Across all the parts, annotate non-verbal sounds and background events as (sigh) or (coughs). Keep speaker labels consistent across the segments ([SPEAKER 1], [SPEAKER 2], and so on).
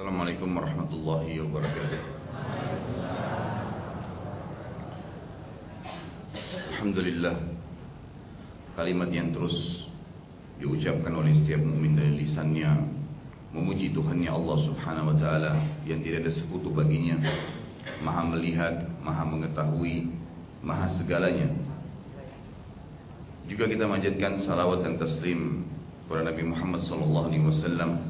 [SPEAKER 1] Assalamualaikum warahmatullahi wabarakatuh. Alhamdulillah kalimat yang terus diucapkan oleh setiap mukmin dari lisannya memuji Tuhannya Allah Subhanahu wa taala yang tidak ada sekutu baginya, Maha melihat, Maha mengetahui, Maha segalanya. Juga kita manjatkan salawat dan taslim kepada Nabi Muhammad sallallahu alaihi wasallam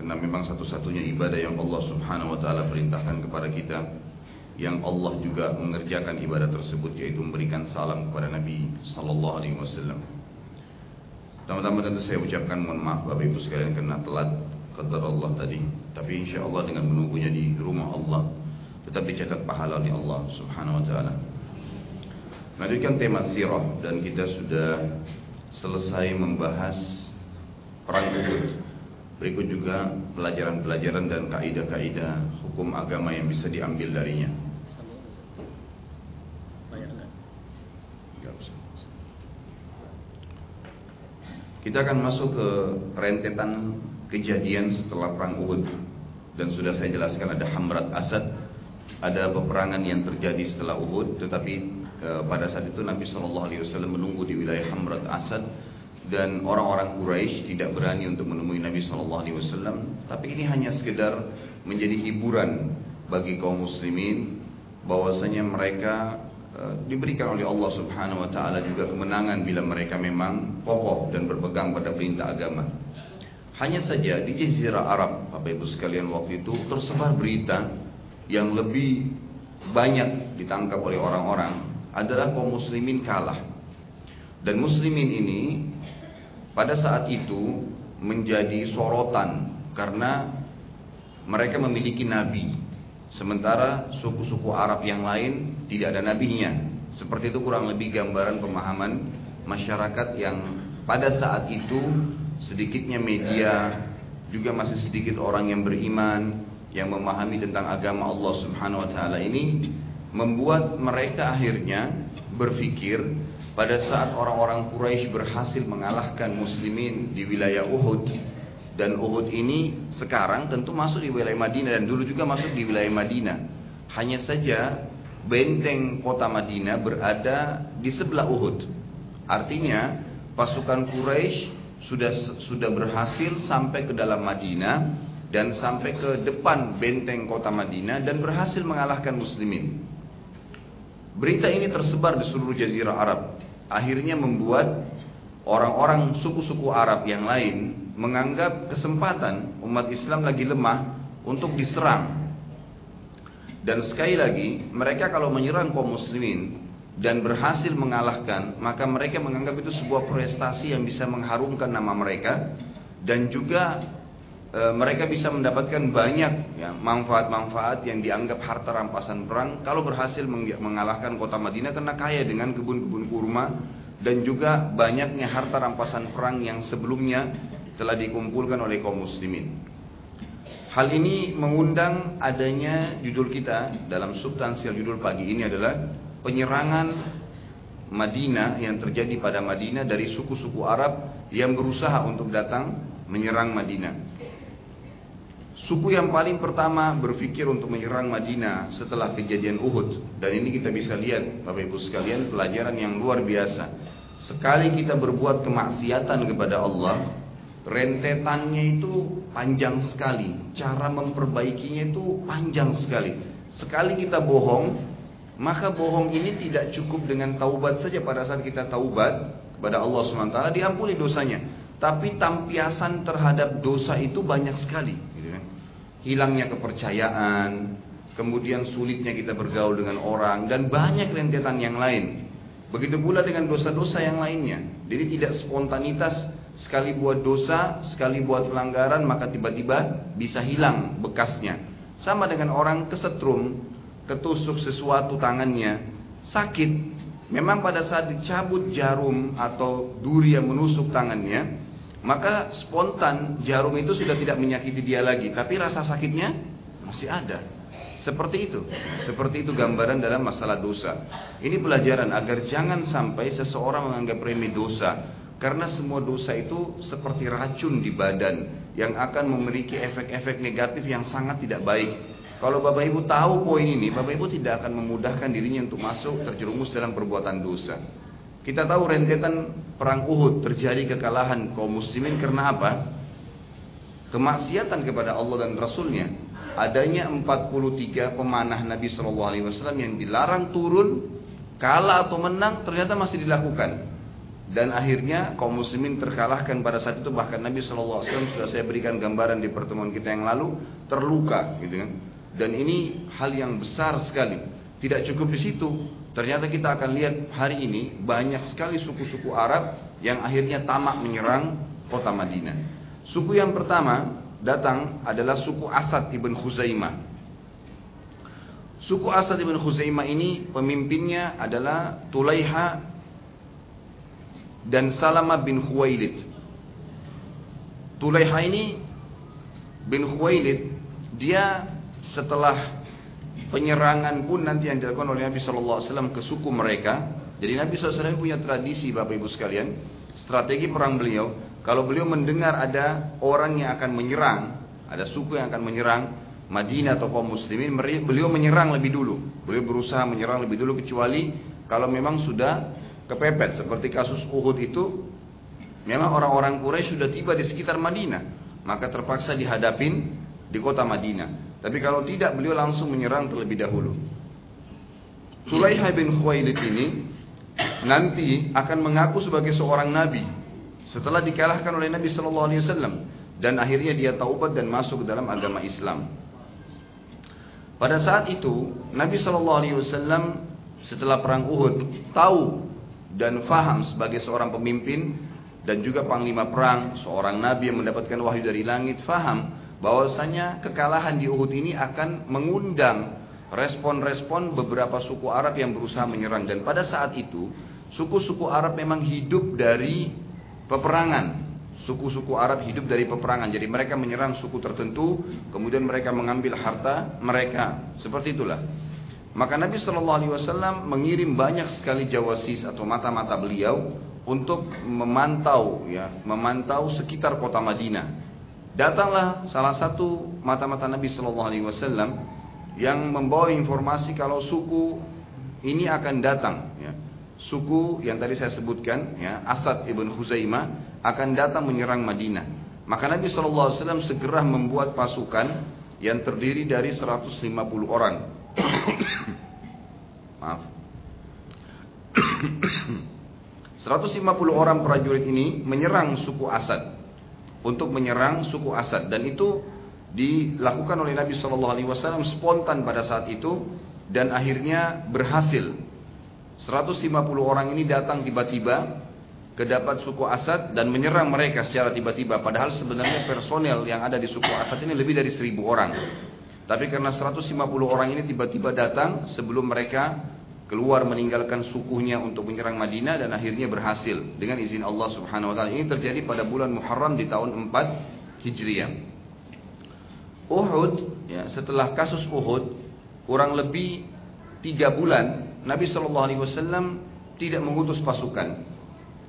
[SPEAKER 1] karena memang satu-satunya ibadah yang Allah Subhanahu wa taala perintahkan kepada kita yang Allah juga mengerjakan ibadah tersebut yaitu memberikan salam kepada Nabi sallallahu alaihi wasallam. Pertama-tama tentu saya ucapkan mohon maaf Bapak Ibu sekalian karena telat qadar Allah tadi. Tapi insya Allah dengan menunggunya di rumah Allah tetap dicatat pahala oleh Allah Subhanahu wa taala. Melanjutkan tema sirah dan kita sudah selesai membahas perang Uhud Berikut juga pelajaran-pelajaran dan kaidah-kaidah hukum agama yang bisa diambil darinya. Kita akan masuk ke rentetan kejadian setelah perang Uhud dan sudah saya jelaskan ada Hamrat Asad, ada peperangan yang terjadi setelah Uhud, tetapi e, pada saat itu Nabi Shallallahu Alaihi Wasallam menunggu di wilayah Hamrat Asad dan orang-orang Quraisy tidak berani untuk menemui Nabi Shallallahu Alaihi Wasallam. Tapi ini hanya sekedar menjadi hiburan bagi kaum muslimin bahwasanya mereka e, diberikan oleh Allah Subhanahu Wa Taala juga kemenangan bila mereka memang kokoh dan berpegang pada perintah agama. Hanya saja di Jazirah Arab, Bapak Ibu sekalian waktu itu tersebar berita yang lebih banyak ditangkap oleh orang-orang adalah kaum muslimin kalah. Dan muslimin ini pada saat itu menjadi sorotan karena mereka memiliki nabi. Sementara suku-suku Arab yang lain tidak ada nabinya. Seperti itu kurang lebih gambaran pemahaman masyarakat yang pada saat itu sedikitnya media juga masih sedikit orang yang beriman yang memahami tentang agama Allah Subhanahu wa taala ini membuat mereka akhirnya berpikir pada saat orang-orang Quraisy berhasil mengalahkan muslimin di wilayah Uhud dan Uhud ini sekarang tentu masuk di wilayah Madinah dan dulu juga masuk di wilayah Madinah. Hanya saja benteng kota Madinah berada di sebelah Uhud. Artinya pasukan Quraisy sudah sudah berhasil sampai ke dalam Madinah dan sampai ke depan benteng kota Madinah dan berhasil mengalahkan muslimin. Berita ini tersebar di seluruh jazirah Arab akhirnya membuat orang-orang suku-suku Arab yang lain menganggap kesempatan umat Islam lagi lemah untuk diserang. Dan sekali lagi, mereka kalau menyerang kaum muslimin dan berhasil mengalahkan, maka mereka menganggap itu sebuah prestasi yang bisa mengharumkan nama mereka dan juga e, mereka bisa mendapatkan banyak ya, manfaat-manfaat yang dianggap harta rampasan perang kalau berhasil mengalahkan kota Madinah karena kaya dengan kebun-kebun kurma dan juga banyaknya harta rampasan perang yang sebelumnya telah dikumpulkan oleh kaum muslimin. Hal ini mengundang adanya judul kita dalam substansial judul pagi ini adalah penyerangan Madinah yang terjadi pada Madinah dari suku-suku Arab yang berusaha untuk datang menyerang Madinah. Suku yang paling pertama berpikir untuk menyerang Madinah setelah kejadian Uhud dan ini kita bisa lihat Bapak Ibu sekalian pelajaran yang luar biasa. Sekali kita berbuat kemaksiatan kepada Allah, rentetannya itu panjang sekali. Cara memperbaikinya itu panjang sekali. Sekali kita bohong, maka bohong ini tidak cukup dengan taubat saja pada saat kita taubat kepada Allah SWT diampuni dosanya. Tapi tampiasan terhadap dosa itu banyak sekali. Hilangnya kepercayaan, kemudian sulitnya kita bergaul dengan orang, dan banyak rentetan yang lain. Begitu pula dengan dosa-dosa yang lainnya. Jadi tidak spontanitas sekali buat dosa, sekali buat pelanggaran maka tiba-tiba bisa hilang bekasnya. Sama dengan orang kesetrum, ketusuk sesuatu tangannya, sakit. Memang pada saat dicabut jarum atau duri yang menusuk tangannya, maka spontan jarum itu sudah tidak menyakiti dia lagi, tapi rasa sakitnya masih ada. Seperti itu. Seperti itu gambaran dalam masalah dosa. Ini pelajaran agar jangan sampai seseorang menganggap remeh dosa, Karena semua dosa itu seperti racun di badan yang akan memiliki efek-efek negatif yang sangat tidak baik. Kalau Bapak Ibu tahu poin ini, Bapak Ibu tidak akan memudahkan dirinya untuk masuk terjerumus dalam perbuatan dosa. Kita tahu rentetan perang Uhud terjadi kekalahan kaum muslimin karena apa? Kemaksiatan kepada Allah dan Rasulnya. Adanya 43 pemanah Nabi Wasallam yang dilarang turun, kalah atau menang ternyata masih dilakukan. Dan akhirnya kaum muslimin terkalahkan pada saat itu. Bahkan Nabi SAW sudah saya berikan gambaran di pertemuan kita yang lalu terluka gitu kan. Dan ini hal yang besar sekali. Tidak cukup di situ ternyata kita akan lihat hari ini banyak sekali suku-suku Arab yang akhirnya tamak menyerang kota Madinah suku yang pertama datang adalah suku Asad ibn Khuzaimah Suku Asad ibn Khuzaimah ini pemimpinnya adalah Tulaiha dan Salama bin Khuwailid. Tulaiha ini bin Khuwailid dia setelah penyerangan pun nanti yang dilakukan oleh Nabi SAW ke suku mereka. Jadi Nabi SAW punya tradisi Bapak Ibu sekalian. Strategi perang beliau. Kalau beliau mendengar ada orang yang akan menyerang. Ada suku yang akan menyerang. Madinah atau kaum muslimin. Beliau menyerang lebih dulu. Beliau berusaha menyerang lebih dulu. Kecuali kalau memang sudah kepepet seperti kasus Uhud itu memang orang-orang Quraisy sudah tiba di sekitar Madinah maka terpaksa dihadapin di kota Madinah tapi kalau tidak beliau langsung menyerang terlebih dahulu Sulaiha bin Khuwailid ini nanti akan mengaku sebagai seorang nabi setelah dikalahkan oleh Nabi Shallallahu Alaihi Wasallam dan akhirnya dia taubat dan masuk ke dalam agama Islam. Pada saat itu Nabi Shallallahu Alaihi Wasallam setelah perang Uhud tahu dan faham sebagai seorang pemimpin dan juga panglima perang, seorang nabi yang mendapatkan wahyu dari langit, faham bahwasanya kekalahan di Uhud ini akan mengundang respon-respon beberapa suku Arab yang berusaha menyerang dan pada saat itu suku-suku Arab memang hidup dari peperangan. Suku-suku Arab hidup dari peperangan. Jadi mereka menyerang suku tertentu, kemudian mereka mengambil harta mereka. Seperti itulah. Maka Nabi Shallallahu Alaihi Wasallam mengirim banyak sekali jawasis atau mata-mata beliau untuk memantau ya, memantau sekitar kota Madinah. Datanglah salah satu mata-mata Nabi Shallallahu Alaihi Wasallam yang membawa informasi kalau suku ini akan datang. Ya. Suku yang tadi saya sebutkan, ya, Asad ibn Huzaimah akan datang menyerang Madinah. Maka Nabi Shallallahu Alaihi Wasallam segera membuat pasukan yang terdiri dari 150 orang (coughs) Maaf. (coughs) 150 orang prajurit ini menyerang suku Asad untuk menyerang suku Asad dan itu dilakukan oleh Nabi Shallallahu Alaihi Wasallam spontan pada saat itu dan akhirnya berhasil. 150 orang ini datang tiba-tiba ke dapat suku Asad dan menyerang mereka secara tiba-tiba. Padahal sebenarnya personel yang ada di suku Asad ini lebih dari 1000 orang. Tapi karena 150 orang ini tiba-tiba datang sebelum mereka keluar meninggalkan sukunya untuk menyerang Madinah dan akhirnya berhasil dengan izin Allah Subhanahu wa taala. Ini terjadi pada bulan Muharram di tahun 4 Hijriah. Uhud ya, setelah kasus Uhud kurang lebih tiga bulan Nabi Shallallahu Alaihi Wasallam tidak mengutus pasukan.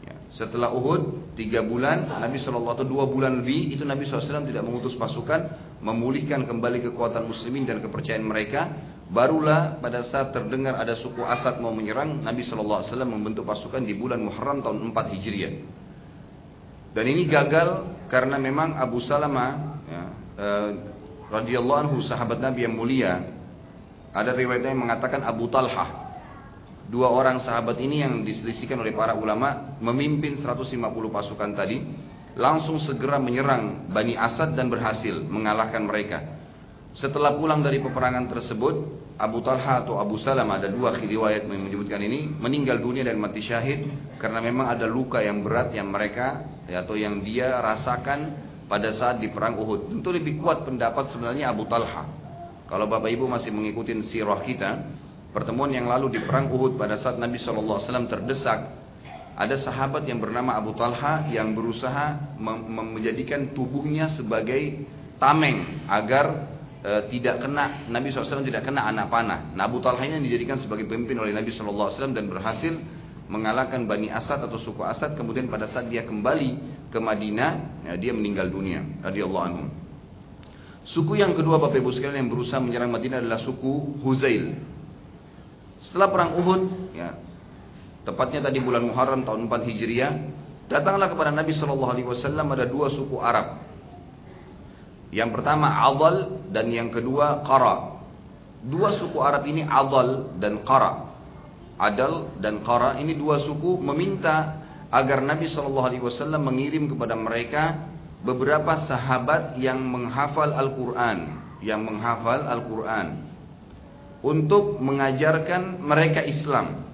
[SPEAKER 1] Ya, setelah Uhud tiga bulan Nabi Shallallahu Alaihi dua bulan lebih itu Nabi SAW tidak mengutus pasukan memulihkan kembali kekuatan muslimin dan kepercayaan mereka barulah pada saat terdengar ada suku Asad mau menyerang Nabi SAW membentuk pasukan di bulan Muharram tahun 4 Hijriah dan ini gagal karena memang Abu Salama ya, eh, radhiyallahu anhu sahabat Nabi yang mulia ada riwayatnya yang mengatakan Abu Talha dua orang sahabat ini yang diselisihkan oleh para ulama memimpin 150 pasukan tadi langsung segera menyerang Bani Asad dan berhasil mengalahkan mereka. Setelah pulang dari peperangan tersebut, Abu Talha atau Abu Salam ada dua riwayat menyebutkan ini meninggal dunia dan mati syahid karena memang ada luka yang berat yang mereka atau yang dia rasakan pada saat di perang Uhud. Tentu lebih kuat pendapat sebenarnya Abu Talha. Kalau Bapak Ibu masih mengikuti sirah kita, pertemuan yang lalu di perang Uhud pada saat Nabi SAW terdesak ada sahabat yang bernama Abu Talha yang berusaha menjadikan tubuhnya sebagai tameng agar e, tidak kena Nabi SAW tidak kena anak panah. Nah Abu Talha ini dijadikan sebagai pemimpin oleh Nabi SAW dan berhasil mengalahkan Bani Asad atau suku Asad kemudian pada saat dia kembali ke Madinah ya, dia meninggal dunia radhiyallahu anhu. Suku yang kedua Bapak Ibu sekalian yang berusaha menyerang Madinah adalah suku Huzail. Setelah perang Uhud ya tepatnya tadi bulan Muharram tahun 4 Hijriah datanglah kepada Nabi Shallallahu alaihi ada dua suku Arab. Yang pertama Adal dan yang kedua Qara. Dua suku Arab ini Adal dan Qara. Adal dan Qara ini dua suku meminta agar Nabi Shallallahu Alaihi Wasallam mengirim kepada mereka beberapa sahabat yang menghafal Al-Quran, yang menghafal Al-Quran untuk mengajarkan mereka Islam,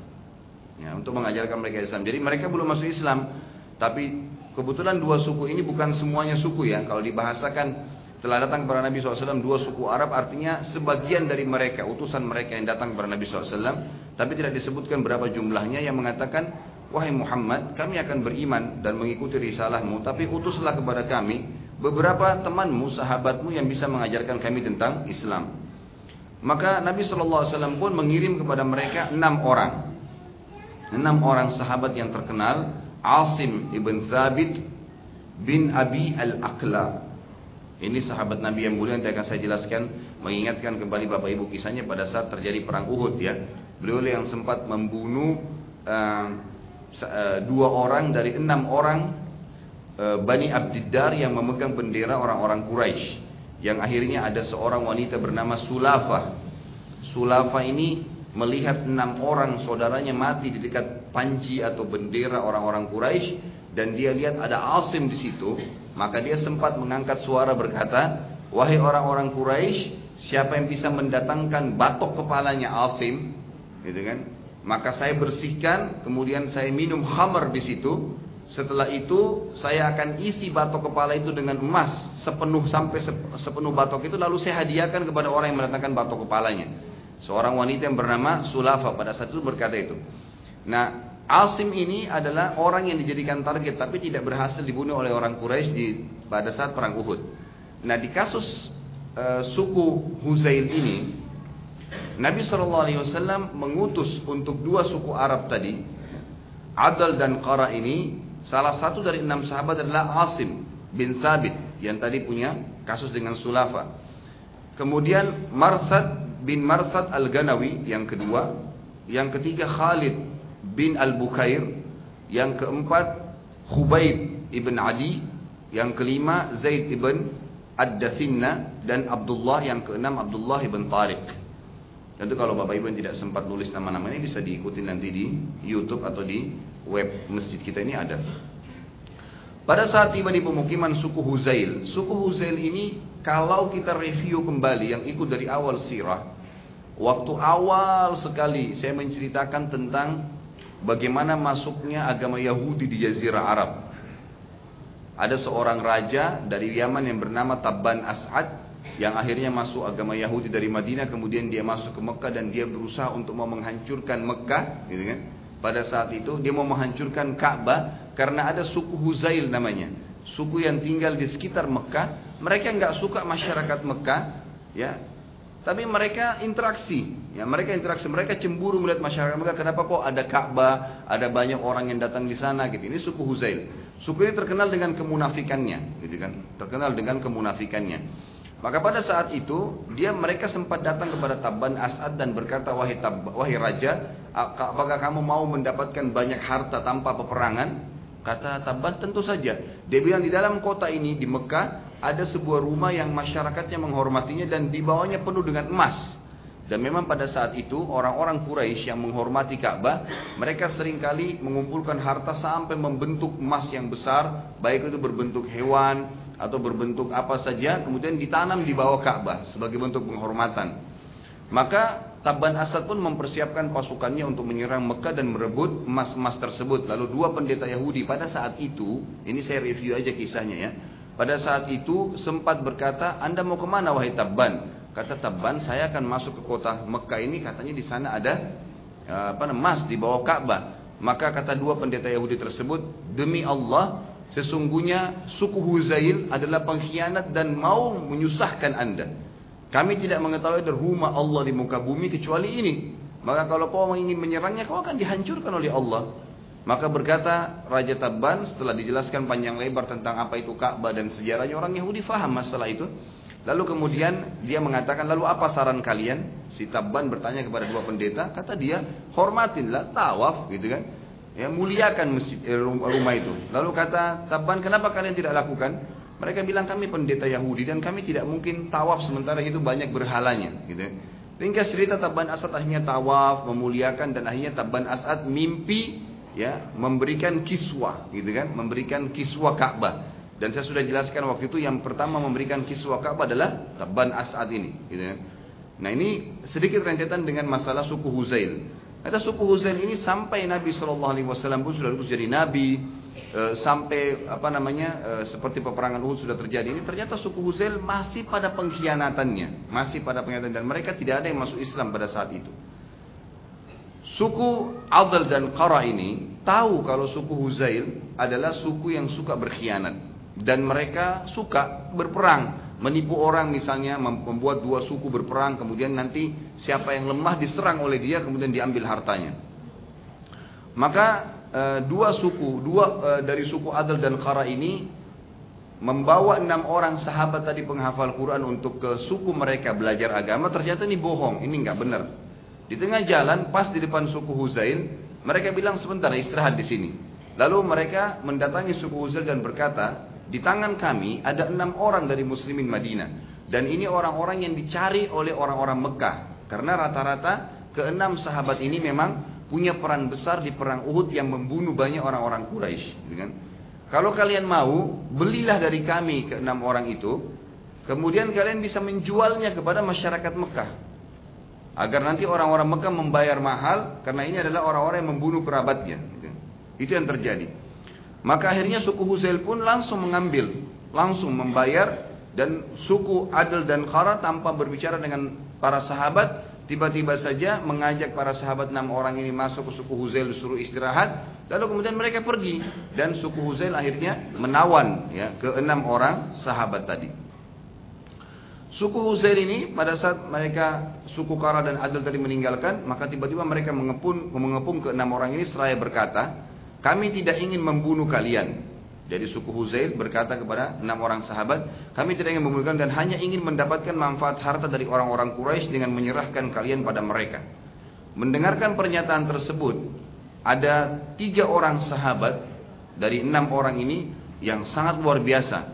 [SPEAKER 1] ya, untuk mengajarkan mereka Islam. Jadi mereka belum masuk Islam, tapi kebetulan dua suku ini bukan semuanya suku ya. Kalau dibahasakan telah datang kepada Nabi SAW dua suku Arab artinya sebagian dari mereka utusan mereka yang datang kepada Nabi SAW tapi tidak disebutkan berapa jumlahnya yang mengatakan wahai Muhammad kami akan beriman dan mengikuti risalahmu tapi utuslah kepada kami beberapa temanmu sahabatmu yang bisa mengajarkan kami tentang Islam. Maka Nabi SAW pun mengirim kepada mereka enam orang. Enam orang sahabat yang terkenal Asim ibn Thabit bin Abi al-Aqla ini sahabat Nabi yang mulia yang akan saya jelaskan mengingatkan kembali Bapak Ibu kisahnya pada saat terjadi perang Uhud ya. Beliau yang sempat membunuh uh, uh, dua orang dari enam orang uh, Bani Abdiddar yang memegang bendera orang-orang Quraisy. Yang akhirnya ada seorang wanita bernama Sulafa. Sulafa ini melihat enam orang saudaranya mati di dekat panci atau bendera orang-orang Quraisy dan dia lihat ada Asim di situ maka dia sempat mengangkat suara berkata, Wahai orang-orang Quraisy, siapa yang bisa mendatangkan batok kepalanya Asim, gitu kan? Maka saya bersihkan, kemudian saya minum hammer di situ. Setelah itu saya akan isi batok kepala itu dengan emas sepenuh sampai sepenuh batok itu lalu saya hadiahkan kepada orang yang mendatangkan batok kepalanya. Seorang wanita yang bernama Sulafa pada saat itu berkata itu. Nah, Asim ini adalah orang yang dijadikan target tapi tidak berhasil dibunuh oleh orang Quraisy di pada saat perang Uhud. Nah di kasus uh, suku Huzail ini, Nabi Shallallahu Alaihi Wasallam mengutus untuk dua suku Arab tadi, Adal dan Qara ini, salah satu dari enam sahabat adalah Asim bin Thabit yang tadi punya kasus dengan Sulafa. Kemudian Marsad bin Marsad al-Ganawi yang kedua, yang ketiga Khalid bin Al-Bukair, yang keempat Khubaib ibn Adi, yang kelima Zaid ibn Ad-Dafinna dan Abdullah yang keenam Abdullah ibn Tariq. Tentu kalau Bapak Ibu yang tidak sempat nulis nama-namanya bisa diikuti nanti di YouTube atau di web masjid kita ini ada. Pada saat tiba di pemukiman suku Huzail, suku Huzail ini kalau kita review kembali yang ikut dari awal sirah, waktu awal sekali saya menceritakan tentang bagaimana masuknya agama Yahudi di Jazirah Arab. Ada seorang raja dari Yaman yang bernama Tabban As'ad yang akhirnya masuk agama Yahudi dari Madinah kemudian dia masuk ke Mekah dan dia berusaha untuk mau menghancurkan Mekah gitu kan. Pada saat itu dia mau menghancurkan Ka'bah karena ada suku Huzail namanya. Suku yang tinggal di sekitar Mekah, mereka nggak suka masyarakat Mekah, ya tapi mereka interaksi, ya mereka interaksi, mereka cemburu melihat masyarakat mereka. Kenapa kok ada Ka'bah, ada banyak orang yang datang di sana gitu. Ini suku Huzail. Suku ini terkenal dengan kemunafikannya, gitu kan? Terkenal dengan kemunafikannya. Maka pada saat itu dia mereka sempat datang kepada Tabban As'ad dan berkata wahai Tab, wahai raja, apakah kamu mau mendapatkan banyak harta tanpa peperangan? Kata Tabban tentu saja. Dia bilang di dalam kota ini di Mekah ada sebuah rumah yang masyarakatnya menghormatinya dan di bawahnya penuh dengan emas. Dan memang pada saat itu orang-orang Quraisy yang menghormati Ka'bah, mereka sering kali mengumpulkan harta sampai membentuk emas yang besar, baik itu berbentuk hewan atau berbentuk apa saja, kemudian ditanam di bawah Ka'bah sebagai bentuk penghormatan. Maka Tabban Asad pun mempersiapkan pasukannya untuk menyerang Mekah dan merebut emas-emas tersebut. Lalu dua pendeta Yahudi pada saat itu, ini saya review aja kisahnya ya pada saat itu sempat berkata, Anda mau ke mana wahai Tabban? Kata Tabban, saya akan masuk ke kota Mekah ini, katanya di sana ada eh, apa emas di bawah Ka'bah. Maka kata dua pendeta Yahudi tersebut, demi Allah, sesungguhnya suku Huzail adalah pengkhianat dan mau menyusahkan Anda. Kami tidak mengetahui ada Allah di muka bumi kecuali ini. Maka kalau kau ingin menyerangnya, kau akan dihancurkan oleh Allah. Maka berkata Raja Tabban setelah dijelaskan panjang lebar tentang apa itu Ka'bah dan sejarahnya orang Yahudi faham masalah itu. Lalu kemudian dia mengatakan, lalu apa saran kalian? Si Tabban bertanya kepada dua pendeta, kata dia, hormatinlah tawaf gitu kan. Ya, muliakan eh, rumah itu. Lalu kata Tabban, kenapa kalian tidak lakukan? Mereka bilang kami pendeta Yahudi dan kami tidak mungkin tawaf sementara itu banyak berhalanya gitu. Ringkas cerita Tabban Asad akhirnya tawaf, memuliakan dan akhirnya Tabban Asad mimpi ya memberikan kiswa gitu kan, memberikan kiswa Ka'bah. Dan saya sudah jelaskan waktu itu yang pertama memberikan kiswa Ka'bah adalah Tabban As'ad ini. Gitu ya. Nah ini sedikit rentetan dengan masalah suku Huzail. Kata suku Huzail ini sampai Nabi Shallallahu Alaihi Wasallam pun sudah jadi Nabi, e, sampai apa namanya e, seperti peperangan Uhud sudah terjadi ini ternyata suku Huzail masih pada pengkhianatannya, masih pada pengkhianatan. Dan mereka tidak ada yang masuk Islam pada saat itu. Suku Adl dan Qara ini tahu kalau suku Huzail adalah suku yang suka berkhianat. Dan mereka suka berperang. Menipu orang misalnya membuat dua suku berperang kemudian nanti siapa yang lemah diserang oleh dia kemudian diambil hartanya. Maka e, dua suku dua e, dari suku Adil dan Khara ini membawa enam orang sahabat tadi penghafal Quran untuk ke suku mereka belajar agama ternyata ini bohong ini nggak benar di tengah jalan pas di depan suku Huzail mereka bilang sebentar istirahat di sini lalu mereka mendatangi suku Huzail dan berkata di tangan kami ada enam orang dari muslimin Madinah. Dan ini orang-orang yang dicari oleh orang-orang Mekah. Karena rata-rata keenam sahabat ini memang punya peran besar di perang Uhud yang membunuh banyak orang-orang Quraisy. Gitu kan? Kalau kalian mau, belilah dari kami keenam orang itu. Kemudian kalian bisa menjualnya kepada masyarakat Mekah. Agar nanti orang-orang Mekah membayar mahal. Karena ini adalah orang-orang yang membunuh kerabatnya. Gitu. Itu yang terjadi. Maka akhirnya suku Huzail pun langsung mengambil, langsung membayar dan suku Adil dan Khara tanpa berbicara dengan para sahabat tiba-tiba saja mengajak para sahabat enam orang ini masuk ke suku Huzail suruh istirahat. Lalu kemudian mereka pergi. Dan suku Huzail akhirnya menawan ya ke enam orang sahabat tadi. Suku Huzail ini pada saat mereka suku Kara dan Adil tadi meninggalkan maka tiba-tiba mereka mengepung mengepung ke enam orang ini seraya berkata kami tidak ingin membunuh kalian. Jadi suku Huzail berkata kepada enam orang sahabat, kami tidak ingin membunuh kalian dan hanya ingin mendapatkan manfaat harta dari orang-orang Quraisy dengan menyerahkan kalian pada mereka. Mendengarkan pernyataan tersebut, ada tiga orang sahabat dari enam orang ini yang sangat luar biasa.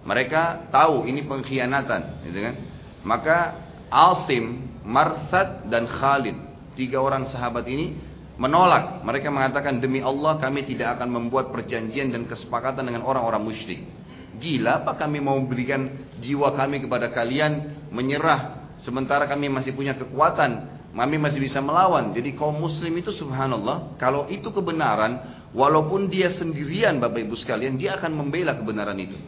[SPEAKER 1] Mereka tahu ini pengkhianatan, gitu kan? Maka Alsim, Marthad dan Khalid, tiga orang sahabat ini menolak. Mereka mengatakan demi Allah kami tidak akan membuat perjanjian dan kesepakatan dengan orang-orang musyrik. Gila apa kami mau berikan jiwa kami kepada kalian menyerah sementara kami masih punya kekuatan, kami masih bisa melawan. Jadi kaum muslim itu subhanallah, kalau itu kebenaran, walaupun dia sendirian Bapak Ibu sekalian, dia akan membela kebenaran itu.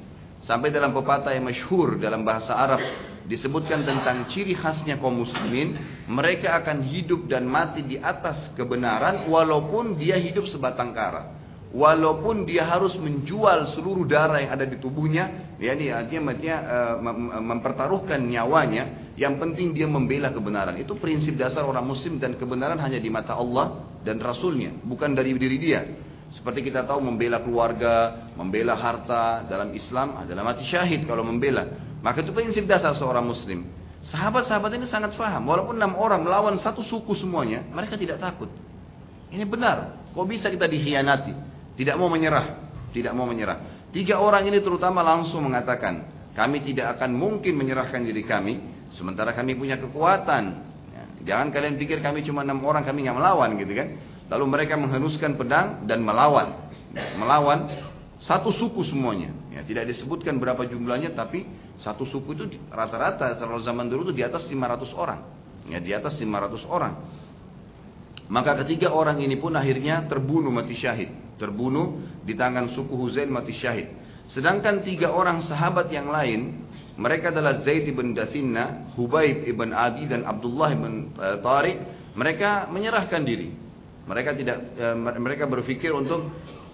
[SPEAKER 1] Sampai dalam pepatah yang masyhur dalam bahasa Arab disebutkan tentang ciri khasnya kaum muslimin, mereka akan hidup dan mati di atas kebenaran walaupun dia hidup sebatang kara. Walaupun dia harus menjual seluruh darah yang ada di tubuhnya, ya ini artinya, artinya uh, mempertaruhkan nyawanya, yang penting dia membela kebenaran. Itu prinsip dasar orang muslim dan kebenaran hanya di mata Allah dan Rasulnya, bukan dari diri dia. Seperti kita tahu membela keluarga, membela harta dalam Islam adalah mati syahid kalau membela. Maka itu prinsip dasar seorang muslim. Sahabat-sahabat ini sangat faham. Walaupun enam orang melawan satu suku semuanya, mereka tidak takut. Ini benar. Kok bisa kita dikhianati? Tidak mau menyerah. Tidak mau menyerah. Tiga orang ini terutama langsung mengatakan, kami tidak akan mungkin menyerahkan diri kami, sementara kami punya kekuatan. Ya, jangan kalian pikir kami cuma enam orang, kami nggak melawan gitu kan. Lalu mereka menghenuskan pedang dan melawan. Melawan satu suku semuanya. Ya, tidak disebutkan berapa jumlahnya, tapi satu suku itu rata-rata kalau zaman dulu itu di atas 500 orang. Ya, di atas 500 orang. Maka ketiga orang ini pun akhirnya terbunuh mati syahid. Terbunuh di tangan suku Huzail mati syahid. Sedangkan tiga orang sahabat yang lain, mereka adalah Zaid ibn Dathinna, Hubaib ibn Adi dan Abdullah ibn uh, Tariq. Mereka menyerahkan diri. Mereka tidak, uh, mereka berpikir untuk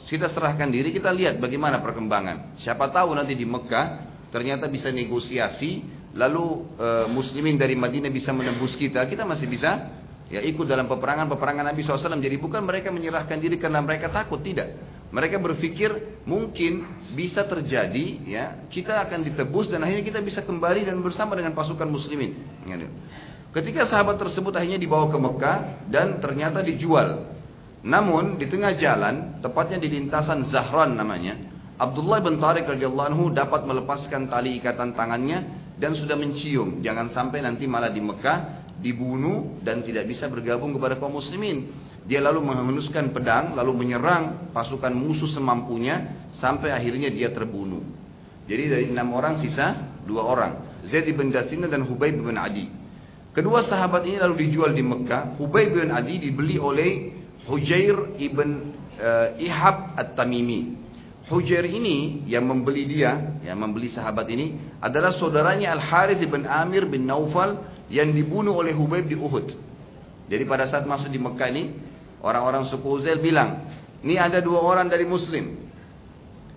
[SPEAKER 1] kita serahkan diri, kita lihat bagaimana perkembangan. Siapa tahu nanti di Mekah ternyata bisa negosiasi, lalu e, muslimin dari Madinah bisa menembus kita, kita masih bisa Ya ikut dalam peperangan-peperangan Nabi SAW. Jadi bukan mereka menyerahkan diri karena mereka takut, tidak. Mereka berpikir mungkin bisa terjadi ya kita akan ditebus dan akhirnya kita bisa kembali dan bersama dengan pasukan muslimin. Ketika sahabat tersebut akhirnya dibawa ke Mekah dan ternyata dijual. Namun di tengah jalan, tepatnya di lintasan Zahran namanya, Abdullah bin Tariq radhiyallahu anhu dapat melepaskan tali ikatan tangannya dan sudah mencium. Jangan sampai nanti malah di Mekah dibunuh dan tidak bisa bergabung kepada kaum muslimin. Dia lalu menghunuskan pedang, lalu menyerang pasukan musuh semampunya sampai akhirnya dia terbunuh. Jadi dari enam orang sisa dua orang, Zaid bin Dathina dan Hubayb bin Adi. Kedua sahabat ini lalu dijual di Mekah. Hubayb bin Adi dibeli oleh Hujair ibn uh, Ihab at-Tamimi. Hujair ini yang membeli dia, yang membeli sahabat ini adalah saudaranya Al Harith bin Amir bin Naufal yang dibunuh oleh Hubayb di Uhud. Jadi pada saat masuk di Mekah ini, Orang-orang suku Uzail bilang, ini ada dua orang dari Muslim.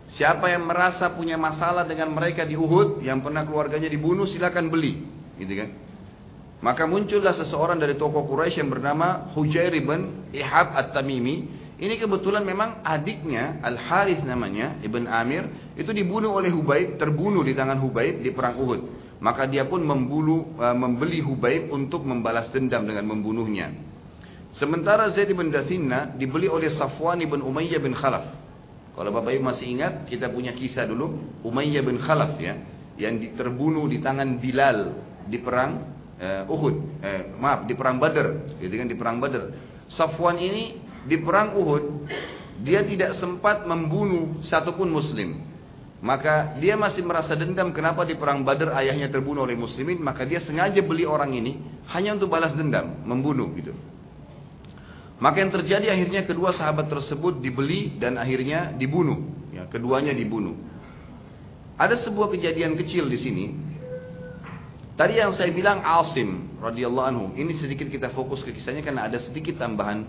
[SPEAKER 1] Siapa yang merasa punya masalah dengan mereka di Uhud, yang pernah keluarganya dibunuh, silakan beli, gitu kan? Maka muncullah seseorang dari tokoh Quraisy yang bernama Hujair bin Ihab At-Tamimi. Ini kebetulan memang adiknya Al Harith namanya Ibn Amir itu dibunuh oleh Hubaib, terbunuh di tangan Hubaib di perang Uhud. Maka dia pun membulu, uh, membeli Hubaib untuk membalas dendam dengan membunuhnya. Sementara Zaid bin Dathinna dibeli oleh Safwan bin Umayyah bin Khalaf. Kalau Bapak Ibu masih ingat, kita punya kisah dulu Umayyah bin Khalaf ya, yang terbunuh di tangan Bilal di perang uh, Uhud. Eh, maaf, di perang Badar, gitu kan di perang Badar. Safwan ini di perang Uhud dia tidak sempat membunuh satupun muslim. Maka dia masih merasa dendam kenapa di perang Badar ayahnya terbunuh oleh muslimin, maka dia sengaja beli orang ini hanya untuk balas dendam, membunuh gitu. Maka yang terjadi akhirnya kedua sahabat tersebut dibeli dan akhirnya dibunuh. Ya, keduanya dibunuh. Ada sebuah kejadian kecil di sini. Tadi yang saya bilang Asim radhiyallahu anhu. Ini sedikit kita fokus ke kisahnya karena ada sedikit tambahan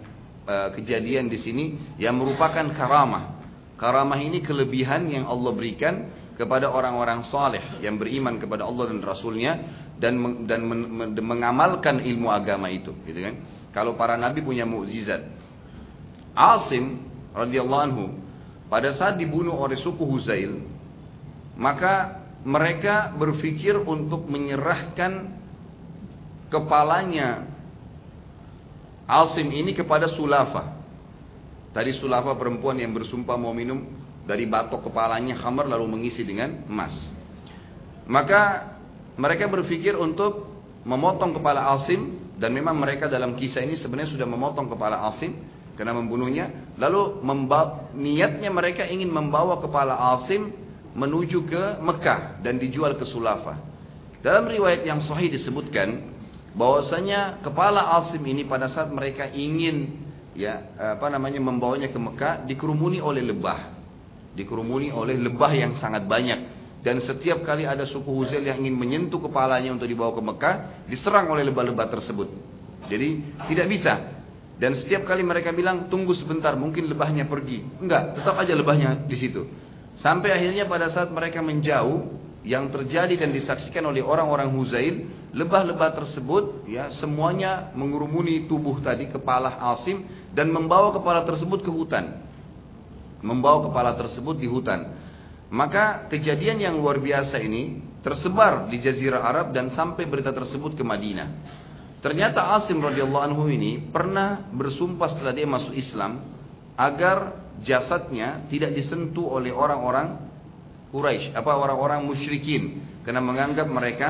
[SPEAKER 1] uh, kejadian di sini yang merupakan karamah. Karamah ini kelebihan yang Allah berikan kepada orang-orang saleh yang beriman kepada Allah dan Rasulnya dan dan mengamalkan ilmu agama itu, gitu kan? Kalau para nabi punya mukjizat. Asim radhiyallahu anhu pada saat dibunuh oleh suku Huzail, maka mereka berpikir untuk menyerahkan kepalanya Asim ini kepada Sulafa. Tadi Sulafa perempuan yang bersumpah mau minum dari batok kepalanya khamar lalu mengisi dengan emas. Maka mereka berpikir untuk memotong kepala Asim dan memang mereka dalam kisah ini sebenarnya sudah memotong kepala Asim karena membunuhnya. Lalu niatnya mereka ingin membawa kepala Asim menuju ke Mekah dan dijual ke Sulafa. Dalam riwayat yang sahih disebutkan bahwasanya kepala Asim ini pada saat mereka ingin ya apa namanya membawanya ke Mekah dikerumuni oleh lebah. Dikerumuni oleh lebah yang sangat banyak dan setiap kali ada suku Huzail yang ingin menyentuh kepalanya untuk dibawa ke Mekah, diserang oleh lebah-lebah tersebut. Jadi tidak bisa. Dan setiap kali mereka bilang tunggu sebentar, mungkin lebahnya pergi. Enggak, tetap aja lebahnya di situ. Sampai akhirnya pada saat mereka menjauh, yang terjadi dan disaksikan oleh orang-orang Huzail, lebah-lebah tersebut ya semuanya mengurumuni tubuh tadi kepala Asim dan membawa kepala tersebut ke hutan. Membawa kepala tersebut di hutan. Maka kejadian yang luar biasa ini tersebar di Jazirah Arab dan sampai berita tersebut ke Madinah. Ternyata Asim radhiyallahu anhu ini pernah bersumpah setelah dia masuk Islam agar jasadnya tidak disentuh oleh orang-orang Quraisy, apa orang-orang musyrikin karena menganggap mereka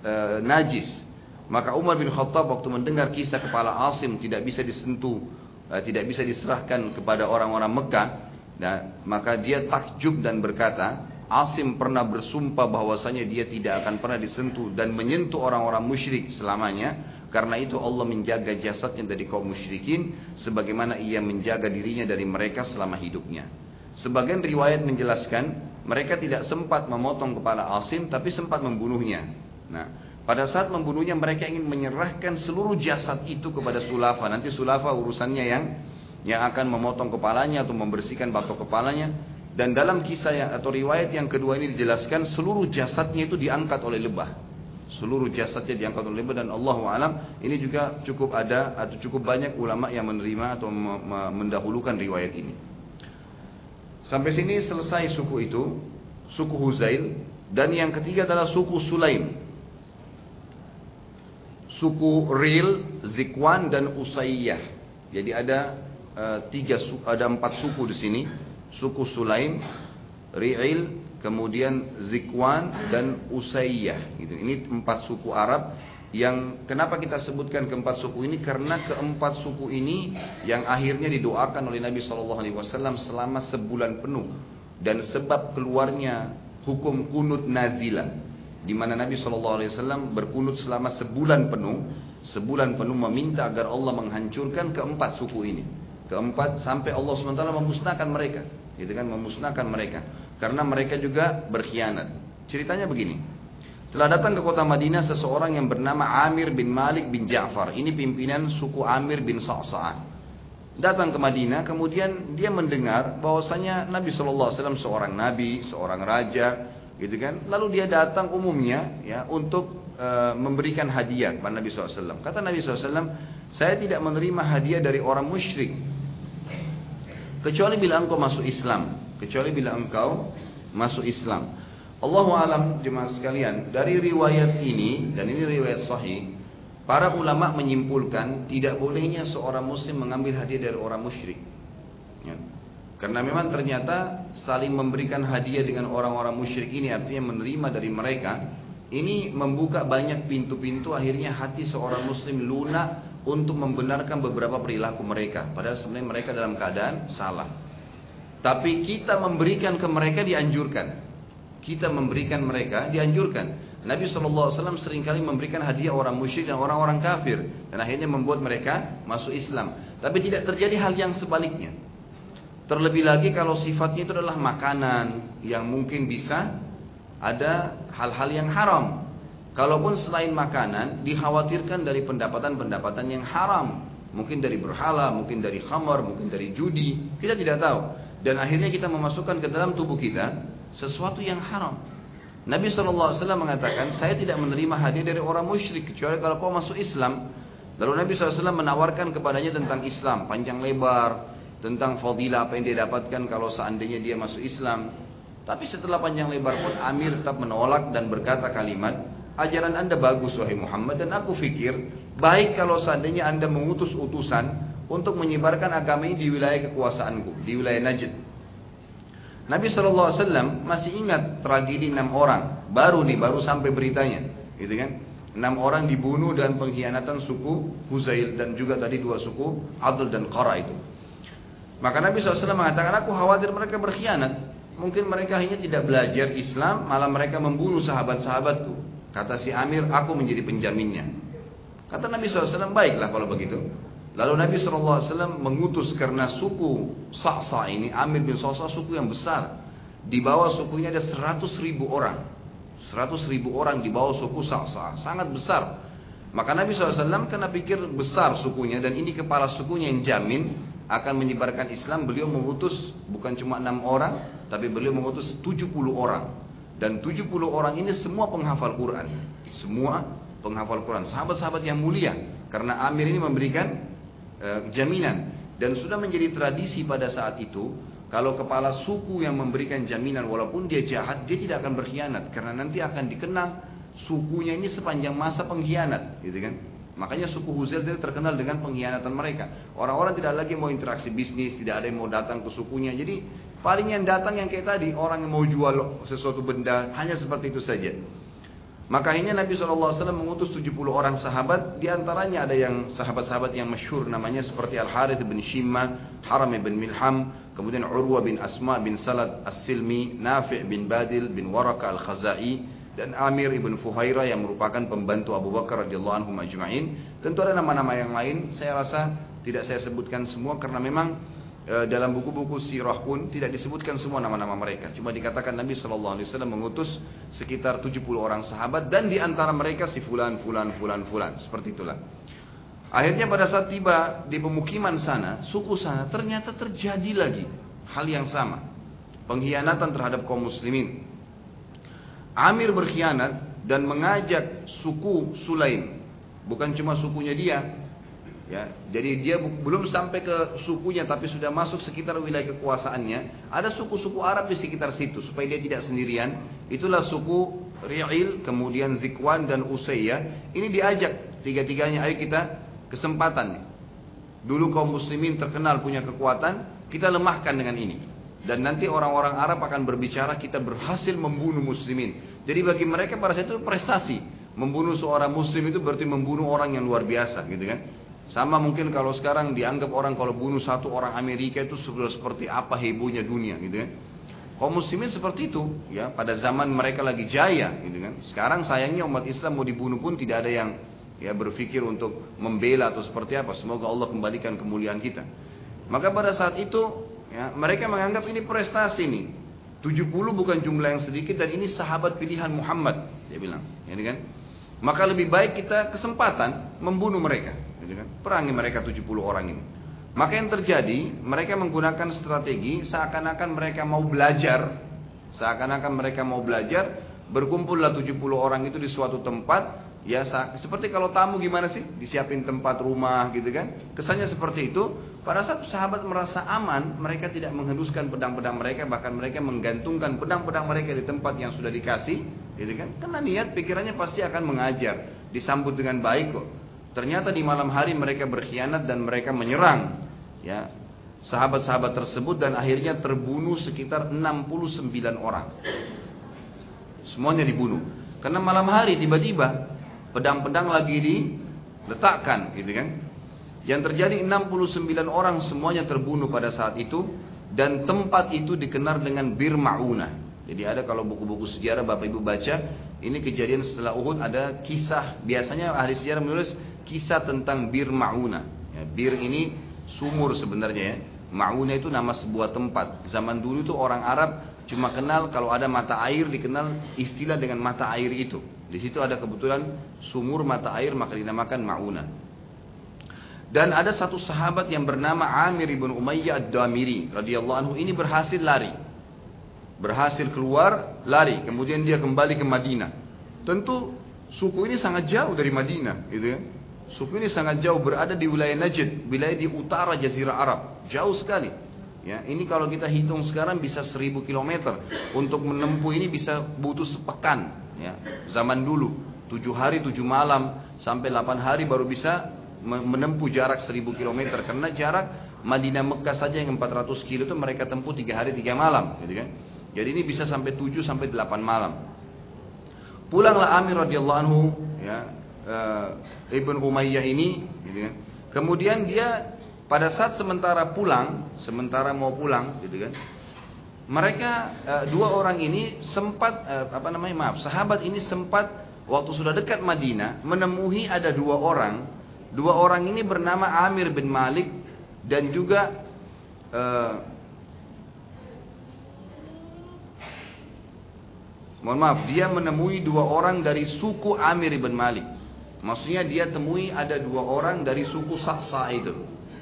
[SPEAKER 1] e, najis. Maka Umar bin Khattab waktu mendengar kisah kepala Asim tidak bisa disentuh, e, tidak bisa diserahkan kepada orang-orang Mekah, Nah, maka dia takjub dan berkata, Asim pernah bersumpah bahwasanya dia tidak akan pernah disentuh dan menyentuh orang-orang musyrik selamanya. Karena itu Allah menjaga jasadnya dari kaum musyrikin sebagaimana ia menjaga dirinya dari mereka selama hidupnya. Sebagian riwayat menjelaskan mereka tidak sempat memotong kepala Asim tapi sempat membunuhnya. Nah, pada saat membunuhnya mereka ingin menyerahkan seluruh jasad itu kepada Sulafa. Nanti Sulafa urusannya yang yang akan memotong kepalanya atau membersihkan batok kepalanya dan dalam kisah yang, atau riwayat yang kedua ini dijelaskan seluruh jasadnya itu diangkat oleh lebah seluruh jasadnya diangkat oleh dan Allah alam ini juga cukup ada atau cukup banyak ulama yang menerima atau mendahulukan riwayat ini. Sampai sini selesai suku itu, suku Huzail dan yang ketiga adalah suku Sulaim. Suku Ril, Zikwan dan Usayyah. Jadi ada uh, tiga ada empat suku di sini. Suku Sulaim, Ri'il, kemudian Zikwan dan Usayyah gitu. Ini empat suku Arab yang kenapa kita sebutkan keempat suku ini? Karena keempat suku ini yang akhirnya didoakan oleh Nabi Shallallahu Alaihi Wasallam selama sebulan penuh. Dan sebab keluarnya hukum kunut nazilan di mana Nabi Shallallahu Alaihi Wasallam berkunut selama sebulan penuh sebulan penuh meminta agar Allah menghancurkan keempat suku ini. Keempat sampai Allah swt memusnahkan mereka gitu kan memusnahkan mereka karena mereka juga berkhianat. Ceritanya begini. Telah datang ke kota Madinah seseorang yang bernama Amir bin Malik bin Ja'far. Ini pimpinan suku Amir bin Sa'sa'ah. Datang ke Madinah, kemudian dia mendengar bahwasanya Nabi SAW seorang nabi, seorang raja, gitu kan. Lalu dia datang umumnya ya untuk e, memberikan hadiah kepada Nabi SAW. Kata Nabi SAW, saya tidak menerima hadiah dari orang musyrik. Kecuali bila engkau masuk Islam kecuali bila engkau masuk Islam. Allah alam jemaah sekalian, dari riwayat ini dan ini riwayat sahih, para ulama menyimpulkan tidak bolehnya seorang muslim mengambil hadiah dari orang musyrik. Ya. Karena memang ternyata saling memberikan hadiah dengan orang-orang musyrik ini artinya menerima dari mereka ini membuka banyak pintu-pintu akhirnya hati seorang muslim lunak untuk membenarkan beberapa perilaku mereka padahal sebenarnya mereka dalam keadaan salah. Tapi kita memberikan ke mereka dianjurkan. Kita memberikan mereka dianjurkan. Nabi SAW sering kali memberikan hadiah orang musyrik dan orang-orang kafir. Dan akhirnya membuat mereka masuk Islam. Tapi tidak terjadi hal yang sebaliknya. Terlebih lagi kalau sifatnya itu adalah makanan yang mungkin bisa ada hal-hal yang haram. Kalaupun selain makanan dikhawatirkan dari pendapatan-pendapatan yang haram. Mungkin dari berhala, mungkin dari khamar, mungkin dari judi. Kita tidak tahu dan akhirnya kita memasukkan ke dalam tubuh kita sesuatu yang haram. Nabi SAW mengatakan, saya tidak menerima hadiah dari orang musyrik kecuali kalau kau masuk Islam. Lalu Nabi SAW menawarkan kepadanya tentang Islam, panjang lebar, tentang fadilah apa yang dia dapatkan kalau seandainya dia masuk Islam. Tapi setelah panjang lebar pun Amir tetap menolak dan berkata kalimat, ajaran anda bagus wahai Muhammad dan aku fikir baik kalau seandainya anda mengutus utusan untuk menyebarkan agama ini di wilayah kekuasaanku, di wilayah Najd. Nabi SAW masih ingat tragedi enam orang, baru nih, baru sampai beritanya, gitu kan? Enam orang dibunuh dan pengkhianatan suku Huzail dan juga tadi dua suku Adl dan Qara itu. Maka Nabi SAW mengatakan, aku khawatir mereka berkhianat. Mungkin mereka hanya tidak belajar Islam, malah mereka membunuh sahabat-sahabatku. Kata si Amir, aku menjadi penjaminnya. Kata Nabi SAW, baiklah kalau begitu. Lalu Nabi SAW mengutus karena suku Sa'sa ini, Amir bin Sa'sa suku yang besar. Di bawah sukunya ada 100 ribu orang. 100 ribu orang di bawah suku Sa'sa. Sangat besar. Maka Nabi SAW karena pikir besar sukunya dan ini kepala sukunya yang jamin akan menyebarkan Islam. Beliau mengutus bukan cuma 6 orang, tapi beliau mengutus 70 orang. Dan 70 orang ini semua penghafal Quran. Semua penghafal Quran. Sahabat-sahabat yang mulia. Karena Amir ini memberikan Eh, jaminan dan sudah menjadi tradisi pada saat itu kalau kepala suku yang memberikan jaminan walaupun dia jahat dia tidak akan berkhianat karena nanti akan dikenal sukunya ini sepanjang masa pengkhianat gitu kan makanya suku Huzail itu terkenal dengan pengkhianatan mereka orang-orang tidak lagi mau interaksi bisnis tidak ada yang mau datang ke sukunya jadi paling yang datang yang kayak tadi orang yang mau jual sesuatu benda hanya seperti itu saja maka akhirnya Nabi SAW mengutus 70 orang sahabat, di antaranya ada yang sahabat-sahabat yang masyhur namanya seperti Al-Harith bin Shimma, Haram bin Milham, kemudian Urwa bin Asma bin Salat As-Silmi, Nafi' bin Badil bin Waraka Al-Khazai, dan Amir ibn Fuhaira yang merupakan pembantu Abu Bakar radhiyallahu anhu majma'in. Tentu ada nama-nama yang lain, saya rasa tidak saya sebutkan semua karena memang dalam buku-buku sirah pun tidak disebutkan semua nama-nama mereka. Cuma dikatakan Nabi Shallallahu Alaihi Wasallam mengutus sekitar 70 orang sahabat dan di antara mereka si fulan, fulan, fulan, fulan. Seperti itulah. Akhirnya pada saat tiba di pemukiman sana, suku sana ternyata terjadi lagi hal yang sama. Pengkhianatan terhadap kaum muslimin. Amir berkhianat dan mengajak suku Sulaim. Bukan cuma sukunya dia, Ya, jadi dia belum sampai ke sukunya tapi sudah masuk sekitar wilayah kekuasaannya. Ada suku-suku Arab di sekitar situ supaya dia tidak sendirian. Itulah suku Ri'il, kemudian Zikwan dan Usayyah. Ini diajak tiga-tiganya ayo kita kesempatan. Dulu kaum muslimin terkenal punya kekuatan, kita lemahkan dengan ini. Dan nanti orang-orang Arab akan berbicara kita berhasil membunuh muslimin. Jadi bagi mereka pada saat itu prestasi. Membunuh seorang muslim itu berarti membunuh orang yang luar biasa gitu kan. Sama mungkin kalau sekarang dianggap orang kalau bunuh satu orang Amerika itu sudah seperti apa hebohnya dunia gitu kan. Kaum muslimin seperti itu ya pada zaman mereka lagi jaya gitu kan. Sekarang sayangnya umat Islam mau dibunuh pun tidak ada yang ya berpikir untuk membela atau seperti apa. Semoga Allah kembalikan kemuliaan kita. Maka pada saat itu ya mereka menganggap ini prestasi nih. 70 bukan jumlah yang sedikit dan ini sahabat pilihan Muhammad dia bilang, ya kan? Maka lebih baik kita kesempatan membunuh mereka gitu kan? Perangi mereka 70 orang ini. Maka yang terjadi, mereka menggunakan strategi seakan-akan mereka mau belajar, seakan-akan mereka mau belajar, berkumpullah 70 orang itu di suatu tempat, ya seperti kalau tamu gimana sih? Disiapin tempat rumah gitu kan? Kesannya seperti itu. Pada saat sahabat merasa aman, mereka tidak menghembuskan pedang-pedang mereka, bahkan mereka menggantungkan pedang-pedang mereka di tempat yang sudah dikasih, gitu kan? Karena niat pikirannya pasti akan mengajar, disambut dengan baik kok. Ternyata di malam hari mereka berkhianat dan mereka menyerang ya sahabat-sahabat tersebut dan akhirnya terbunuh sekitar 69 orang. Semuanya dibunuh. Karena malam hari tiba-tiba pedang-pedang lagi diletakkan gitu kan. Yang terjadi 69 orang semuanya terbunuh pada saat itu dan tempat itu dikenal dengan Bir Maunah. Jadi ada kalau buku-buku sejarah Bapak Ibu baca, ini kejadian setelah Uhud ada kisah. Biasanya ahli sejarah menulis kisah tentang Bir Mauna. Ya, bir ini sumur sebenarnya ya. Mauna itu nama sebuah tempat. Zaman dulu itu orang Arab cuma kenal kalau ada mata air dikenal istilah dengan mata air itu. Di situ ada kebetulan sumur mata air maka dinamakan Mauna. Dan ada satu sahabat yang bernama Amir ibn Umayyah ad-Damiri radhiyallahu anhu ini berhasil lari. Berhasil keluar, lari. Kemudian dia kembali ke Madinah. Tentu suku ini sangat jauh dari Madinah, gitu ya. Suku ini sangat jauh berada di wilayah Najd, wilayah di utara Jazirah Arab, jauh sekali. Ya, ini kalau kita hitung sekarang bisa 1000 km. Untuk menempuh ini bisa butuh sepekan. Ya, zaman dulu, 7 hari 7 malam sampai 8 hari baru bisa menempuh jarak 1000 km. Karena jarak Madinah Mekah saja yang 400 km itu mereka tempuh 3 hari 3 malam. Gitu kan? Jadi ini bisa sampai 7 sampai 8 malam. Pulanglah Amir radhiyallahu anhu ya, uh, Ibn Umayyah ini gitu kan. Kemudian dia pada saat sementara pulang, sementara mau pulang gitu kan. Mereka uh, dua orang ini sempat uh, apa namanya? maaf, sahabat ini sempat waktu sudah dekat Madinah menemui ada dua orang. Dua orang ini bernama Amir bin Malik dan juga uh, Mohon maaf, dia menemui dua orang dari suku Amir bin Malik. Maksudnya dia temui ada dua orang dari suku Saksa itu.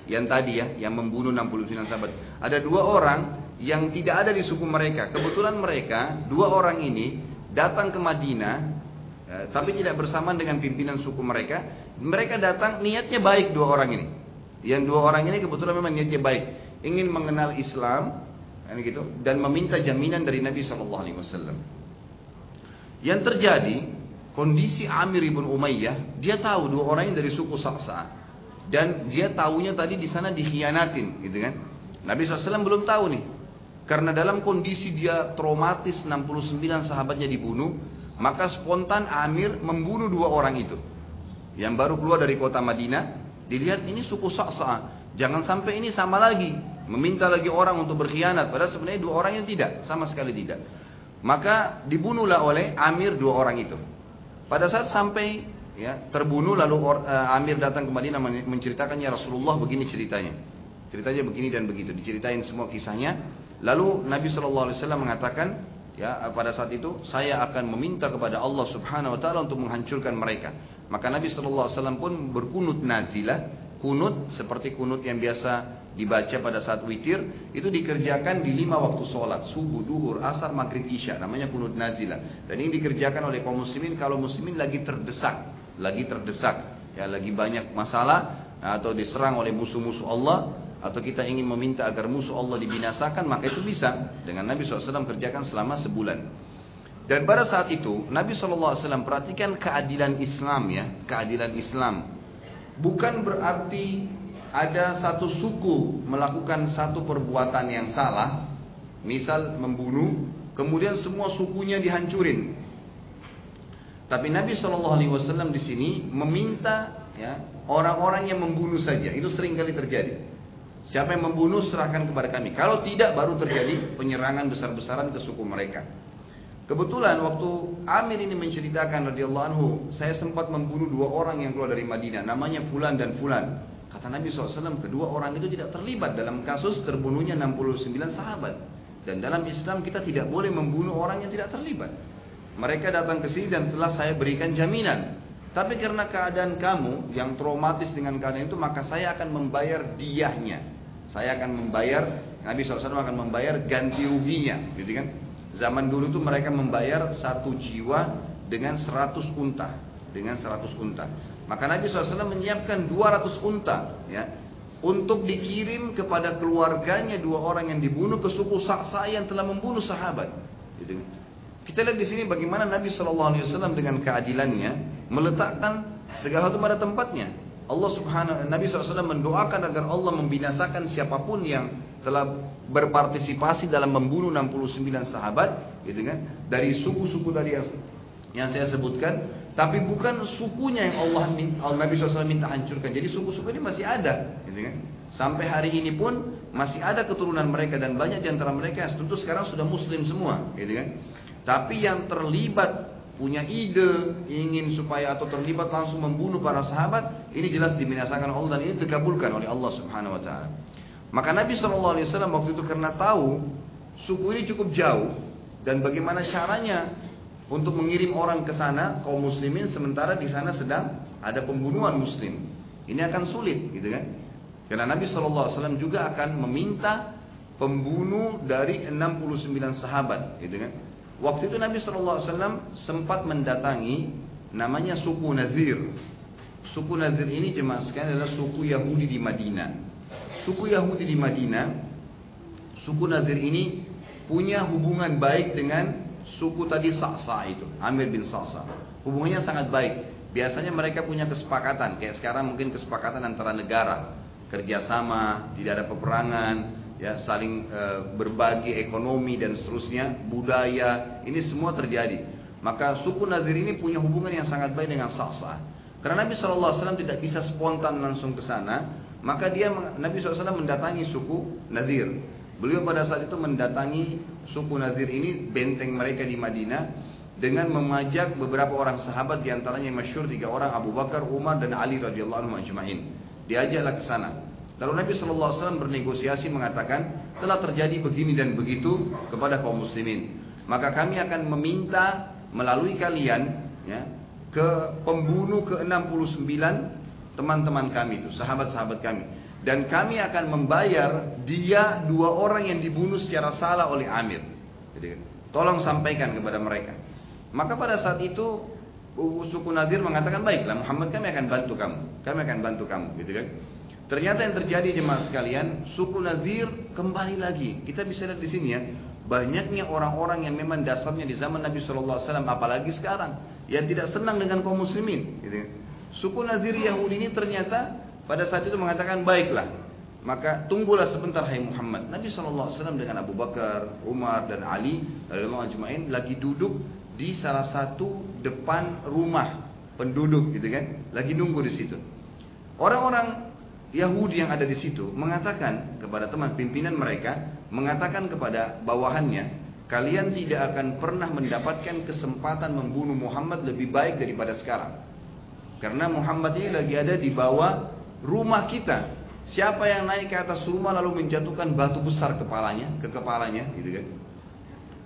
[SPEAKER 1] Yang tadi ya, yang membunuh 69 sahabat. Ada dua orang yang tidak ada di suku mereka. Kebetulan mereka, dua orang ini datang ke Madinah, ya, tapi tidak bersamaan dengan pimpinan suku mereka. Mereka datang niatnya baik dua orang ini. Yang dua orang ini kebetulan memang niatnya baik, ingin mengenal Islam, kan gitu, dan meminta jaminan dari Nabi Wasallam. Yang terjadi, kondisi Amir ibn Umayyah, dia tahu dua orang yang dari suku Saksa. Dan dia tahunya tadi di sana dikhianatin, gitu kan. Nabi SAW belum tahu nih. Karena dalam kondisi dia traumatis 69 sahabatnya dibunuh, maka spontan Amir membunuh dua orang itu. Yang baru keluar dari kota Madinah, dilihat ini suku Saksa. Jangan sampai ini sama lagi, meminta lagi orang untuk berkhianat. Padahal sebenarnya dua orang yang tidak, sama sekali tidak. Maka dibunuhlah oleh Amir dua orang itu. Pada saat sampai ya terbunuh lalu uh, Amir datang ke Madinah menceritakannya Rasulullah begini ceritanya. Ceritanya begini dan begitu, diceritain semua kisahnya. Lalu Nabi Wasallam mengatakan, ya pada saat itu saya akan meminta kepada Allah Subhanahu Wa Taala untuk menghancurkan mereka. Maka Nabi Wasallam pun berkunut nazilah, kunut seperti kunut yang biasa dibaca pada saat witir itu dikerjakan di lima waktu sholat subuh, duhur, asar, maghrib, isya namanya kunut nazilah dan ini dikerjakan oleh kaum muslimin kalau muslimin lagi terdesak lagi terdesak ya lagi banyak masalah atau diserang oleh musuh-musuh Allah atau kita ingin meminta agar musuh Allah dibinasakan maka itu bisa. Dengan Nabi SAW kerjakan selama sebulan. Dan pada saat itu Nabi SAW perhatikan keadilan Islam ya keadilan Islam. Bukan berarti ada satu suku melakukan satu perbuatan yang salah misal membunuh kemudian semua sukunya dihancurin tapi Nabi Shallallahu Alaihi Wasallam di sini meminta ya orang-orang yang membunuh saja. Itu sering kali terjadi. Siapa yang membunuh serahkan kepada kami. Kalau tidak baru terjadi penyerangan besar-besaran ke suku mereka. Kebetulan waktu Amir ini menceritakan radhiyallahu anhu, saya sempat membunuh dua orang yang keluar dari Madinah, namanya Fulan dan Fulan. Kata Nabi SAW, kedua orang itu tidak terlibat dalam kasus terbunuhnya 69 sahabat. Dan dalam Islam kita tidak boleh membunuh orang yang tidak terlibat. Mereka datang ke sini dan telah saya berikan jaminan. Tapi karena keadaan kamu yang traumatis dengan keadaan itu, maka saya akan membayar diahnya. Saya akan membayar, Nabi SAW akan membayar ganti ruginya, gitu kan? Zaman dulu itu mereka membayar satu jiwa dengan 100 unta, dengan 100 unta. Maka Nabi SAW menyiapkan 200 unta, ya, untuk dikirim kepada keluarganya dua orang yang dibunuh ke suku Saksa yang telah membunuh sahabat. Kita lihat di sini bagaimana Nabi Wasallam dengan keadilannya meletakkan segala sesuatu pada tempatnya. Allah Subhanahu Nabi SAW mendoakan agar Allah membinasakan siapa pun yang telah berpartisipasi dalam membunuh 69 sahabat, gitu kan? Dari suku-suku tadi yang yang saya sebutkan, tapi bukan sukunya yang Allah Nabi SAW minta hancurkan. Jadi suku-suku ini masih ada, gitu kan? Sampai hari ini pun masih ada keturunan mereka dan banyak di antara mereka tentu sekarang sudah muslim semua, gitu kan? Tapi yang terlibat punya ide ingin supaya atau terlibat langsung membunuh para sahabat, ini jelas dibinasakan Allah dan ini dikabulkan oleh Allah Subhanahu wa taala. Maka Nabi Shallallahu alaihi wasallam waktu itu karena tahu suku ini cukup jauh dan bagaimana caranya untuk mengirim orang ke sana kaum muslimin sementara di sana sedang ada pembunuhan muslim. Ini akan sulit gitu kan? Karena Nabi wasallam juga akan meminta pembunuh dari 69 sahabat gitu kan? Waktu itu Nabi SAW sempat mendatangi namanya suku Nazir. Suku Nazir ini jemaah sekalian adalah suku Yahudi di Madinah. Suku Yahudi di Madinah, suku Nazir ini punya hubungan baik dengan suku tadi Sa'sa itu, Amir bin Sa'sa. Hubungannya sangat baik. Biasanya mereka punya kesepakatan, kayak sekarang mungkin kesepakatan antara negara, kerjasama, tidak ada peperangan, ya saling e, berbagi ekonomi dan seterusnya, budaya, ini semua terjadi. Maka suku Nadir ini punya hubungan yang sangat baik dengan Sa'sa. Karena Nabi SAW tidak bisa spontan langsung ke sana, maka dia Nabi SAW mendatangi suku Nadir. Beliau pada saat itu mendatangi suku Nadir ini benteng mereka di Madinah dengan memajak beberapa orang sahabat di antaranya yang masyur tiga orang Abu Bakar, Umar dan Ali radhiyallahu anhu ajma'in. Diajaklah ke sana. Lalu Nabi SAW bernegosiasi mengatakan telah terjadi begini dan begitu kepada kaum muslimin. Maka kami akan meminta melalui kalian ya, ke pembunuh ke-69 teman-teman kami itu, sahabat-sahabat kami. Dan kami akan membayar dia dua orang yang dibunuh secara salah oleh Amir. Jadi, tolong sampaikan kepada mereka. Maka pada saat itu suku Nadir mengatakan baiklah Muhammad kami akan bantu kamu, kami akan bantu kamu, gitu kan? Ternyata yang terjadi jemaah sekalian, suku Nazir kembali lagi. Kita bisa lihat di sini ya, banyaknya orang-orang yang memang dasarnya di zaman Nabi Shallallahu Alaihi Wasallam, apalagi sekarang, yang tidak senang dengan kaum muslimin. Gitu. Suku Nazir Yahudi ini ternyata pada saat itu mengatakan baiklah, maka tunggulah sebentar Hai Muhammad. Nabi Wasallam dengan Abu Bakar, Umar dan Ali radhiyallahu lagi duduk di salah satu depan rumah penduduk gitu kan, lagi nunggu di situ. Orang-orang Yahudi yang ada di situ mengatakan kepada teman pimpinan mereka, mengatakan kepada bawahannya, kalian tidak akan pernah mendapatkan kesempatan membunuh Muhammad lebih baik daripada sekarang. Karena Muhammad ini lagi ada di bawah rumah kita. Siapa yang naik ke atas rumah lalu menjatuhkan batu besar kepalanya, ke kepalanya, gitu kan?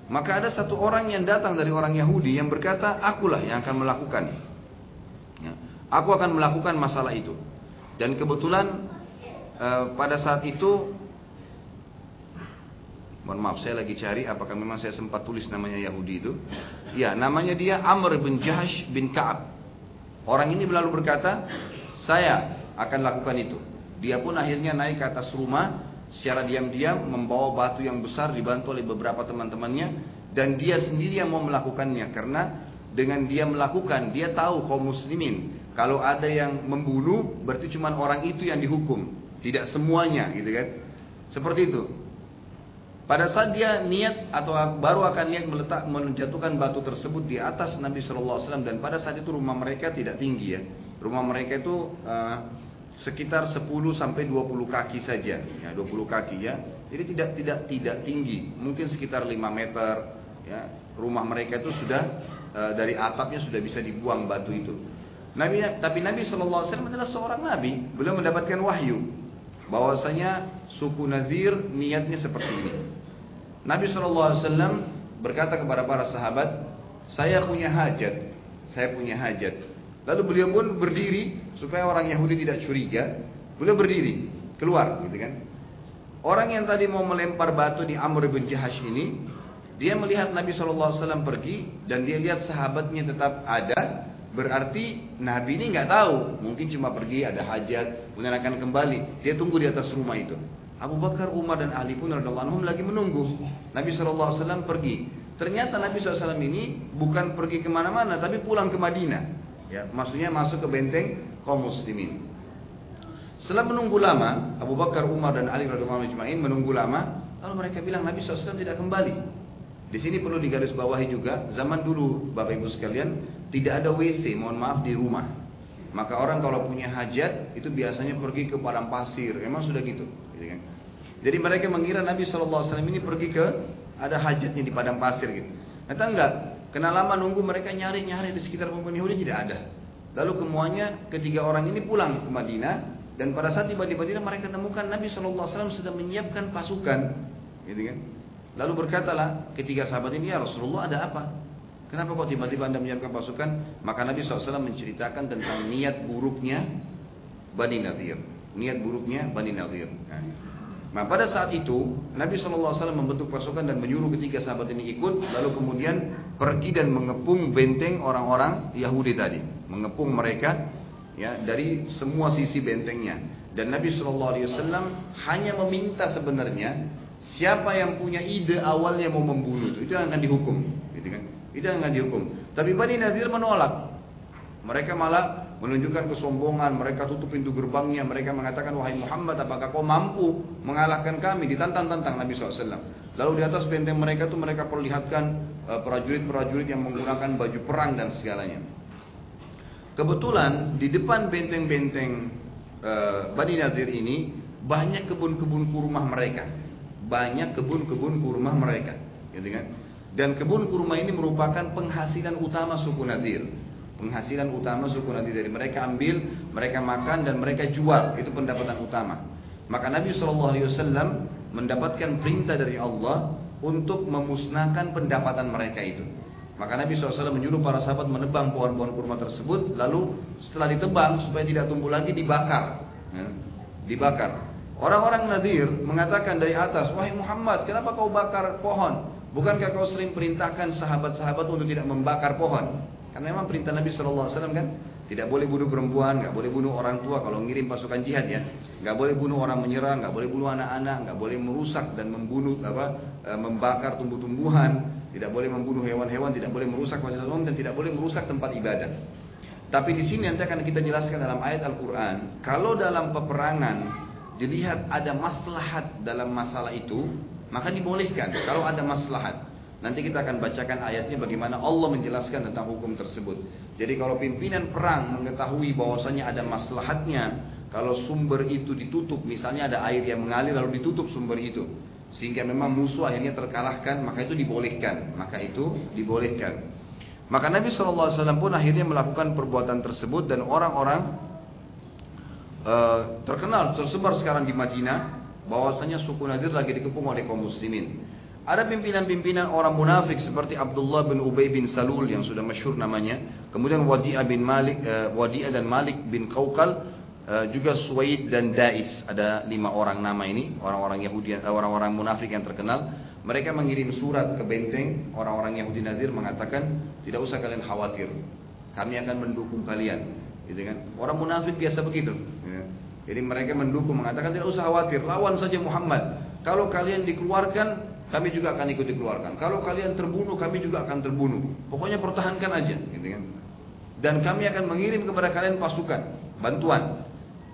[SPEAKER 1] Maka ada satu orang yang datang dari orang Yahudi yang berkata, akulah yang akan melakukan. Ya. Aku akan melakukan masalah itu. Dan kebetulan uh, pada saat itu Mohon maaf saya lagi cari apakah memang saya sempat tulis namanya Yahudi itu. Ya, namanya dia Amr bin Jahash bin Ka'ab. Orang ini lalu berkata, "Saya akan lakukan itu." Dia pun akhirnya naik ke atas rumah secara diam-diam membawa batu yang besar dibantu oleh beberapa teman-temannya dan dia sendiri yang mau melakukannya karena dengan dia melakukan dia tahu kaum muslimin kalau ada yang membunuh berarti cuma orang itu yang dihukum tidak semuanya gitu kan? Seperti itu. Pada saat dia niat atau baru akan niat meletak menjatuhkan batu tersebut di atas Nabi Shallallahu Alaihi Wasallam dan pada saat itu rumah mereka tidak tinggi ya, rumah mereka itu uh, sekitar 10 sampai 20 kaki saja, ya 20 kaki ya. Jadi tidak tidak tidak tinggi, mungkin sekitar 5 meter ya. Rumah mereka itu sudah uh, dari atapnya sudah bisa dibuang batu itu. Nabi tapi Nabi Wasallam adalah seorang nabi, beliau mendapatkan wahyu bahwasanya suku Nazir niatnya seperti ini. Nabi SAW berkata kepada para sahabat, saya punya hajat, saya punya hajat. Lalu beliau pun berdiri supaya orang Yahudi tidak curiga. Beliau berdiri, keluar gitu kan. Orang yang tadi mau melempar batu di Amr bin Jahash ini, dia melihat Nabi SAW pergi dan dia lihat sahabatnya tetap ada. Berarti Nabi ini nggak tahu, mungkin cuma pergi ada hajat, kemudian akan kembali. Dia tunggu di atas rumah itu. Abu Bakar, Umar dan Ali pun radhiallahu anhum lagi menunggu. Nabi SAW pergi. Ternyata Nabi SAW ini bukan pergi ke mana-mana, tapi pulang ke Madinah. Ya, maksudnya masuk ke benteng kaum muslimin. Setelah menunggu lama, Abu Bakar, Umar dan Ali radhiallahu anhum menunggu lama, lalu mereka bilang Nabi SAW tidak kembali. Di sini perlu digarisbawahi juga, zaman dulu Bapak Ibu sekalian tidak ada WC, mohon maaf di rumah. Maka orang kalau punya hajat itu biasanya pergi ke padang pasir, emang sudah gitu. Gitu kan? Jadi mereka mengira Nabi SAW ini pergi ke ada hajatnya di padang pasir gitu. Kata enggak, kena lama nunggu mereka nyari-nyari di sekitar pemukiman Yahudi tidak ada. Lalu kemuanya ketiga orang ini pulang ke Madinah dan pada saat tiba di Madinah mereka temukan Nabi SAW sedang menyiapkan pasukan, gitu kan? Lalu berkatalah ketiga sahabat ini ya Rasulullah ada apa? Kenapa kok tiba-tiba anda menyiapkan pasukan? Maka Nabi SAW menceritakan tentang niat buruknya Bani Nadir niat buruknya Bani Nadir. Nah, pada saat itu Nabi SAW membentuk pasukan dan menyuruh ketiga sahabat ini ikut, lalu kemudian pergi dan mengepung benteng orang-orang Yahudi tadi, mengepung mereka ya dari semua sisi bentengnya. Dan Nabi SAW hanya meminta sebenarnya siapa yang punya ide awalnya mau membunuh itu, itu yang akan dihukum, gitu kan? Itu yang akan dihukum. Tapi Bani Nadir menolak. Mereka malah menunjukkan kesombongan, mereka tutup pintu gerbangnya, mereka mengatakan, wahai Muhammad, apakah kau mampu mengalahkan kami? Ditantang-tantang Nabi SAW. Lalu di atas benteng mereka itu mereka perlihatkan prajurit-prajurit yang menggunakan baju perang dan segalanya. Kebetulan di depan benteng-benteng uh, Bani Nadir ini banyak kebun-kebun kurma mereka, banyak kebun-kebun kurma mereka, gitu kan? Dan kebun kurma ini merupakan penghasilan utama suku Nadir. Penghasilan utama suku nanti dari mereka ambil, mereka makan dan mereka jual. Itu pendapatan utama. Maka Nabi SAW mendapatkan perintah dari Allah untuk memusnahkan pendapatan mereka itu. Maka Nabi SAW menyuruh para sahabat menebang pohon-pohon kurma tersebut, lalu setelah ditebang supaya tidak tumbuh lagi dibakar. Ya, dibakar. Orang-orang Nadir mengatakan dari atas, wahai Muhammad, kenapa kau bakar pohon? Bukankah kau sering perintahkan sahabat-sahabat untuk tidak membakar pohon? Karena memang perintah Nabi Wasallam kan tidak boleh bunuh perempuan, nggak boleh bunuh orang tua kalau ngirim pasukan jihad ya, nggak boleh bunuh orang menyerang, nggak boleh bunuh anak-anak, nggak boleh merusak dan membunuh apa, membakar tumbuh-tumbuhan, tidak boleh membunuh hewan-hewan, tidak boleh merusak fasilitas umum dan tidak boleh merusak tempat ibadah. Tapi di sini nanti akan kita jelaskan dalam ayat Al-Quran, kalau dalam peperangan dilihat ada maslahat dalam masalah itu, maka dibolehkan kalau ada maslahat. Nanti kita akan bacakan ayatnya bagaimana Allah menjelaskan tentang hukum tersebut. Jadi kalau pimpinan perang mengetahui bahwasanya ada maslahatnya, kalau sumber itu ditutup, misalnya ada air yang mengalir lalu ditutup sumber itu, sehingga memang musuh akhirnya terkalahkan, maka itu dibolehkan. Maka itu dibolehkan. Maka Nabi SAW pun akhirnya melakukan perbuatan tersebut dan orang-orang uh, terkenal tersebar sekarang di Madinah bahwasanya suku Nadir lagi dikepung oleh kaum muslimin. Ada pimpinan-pimpinan orang munafik seperti Abdullah bin Ubay bin Salul yang sudah masyhur namanya. Kemudian Wadi'ah bin Malik, uh, Wadi'ah dan Malik bin Qaukal uh, juga Suwaid dan Dais. Ada lima orang nama ini, orang-orang Yahudi, orang-orang munafik yang terkenal. Mereka mengirim surat ke benteng orang-orang Yahudi Nazir mengatakan tidak usah kalian khawatir, kami akan mendukung kalian, gitu kan? Orang munafik biasa begitu. Ya. Jadi mereka mendukung mengatakan tidak usah khawatir, lawan saja Muhammad. Kalau kalian dikeluarkan, kami juga akan ikut dikeluarkan. Kalau kalian terbunuh, kami juga akan terbunuh. Pokoknya pertahankan aja, gitu kan? Dan kami akan mengirim kepada kalian pasukan, bantuan.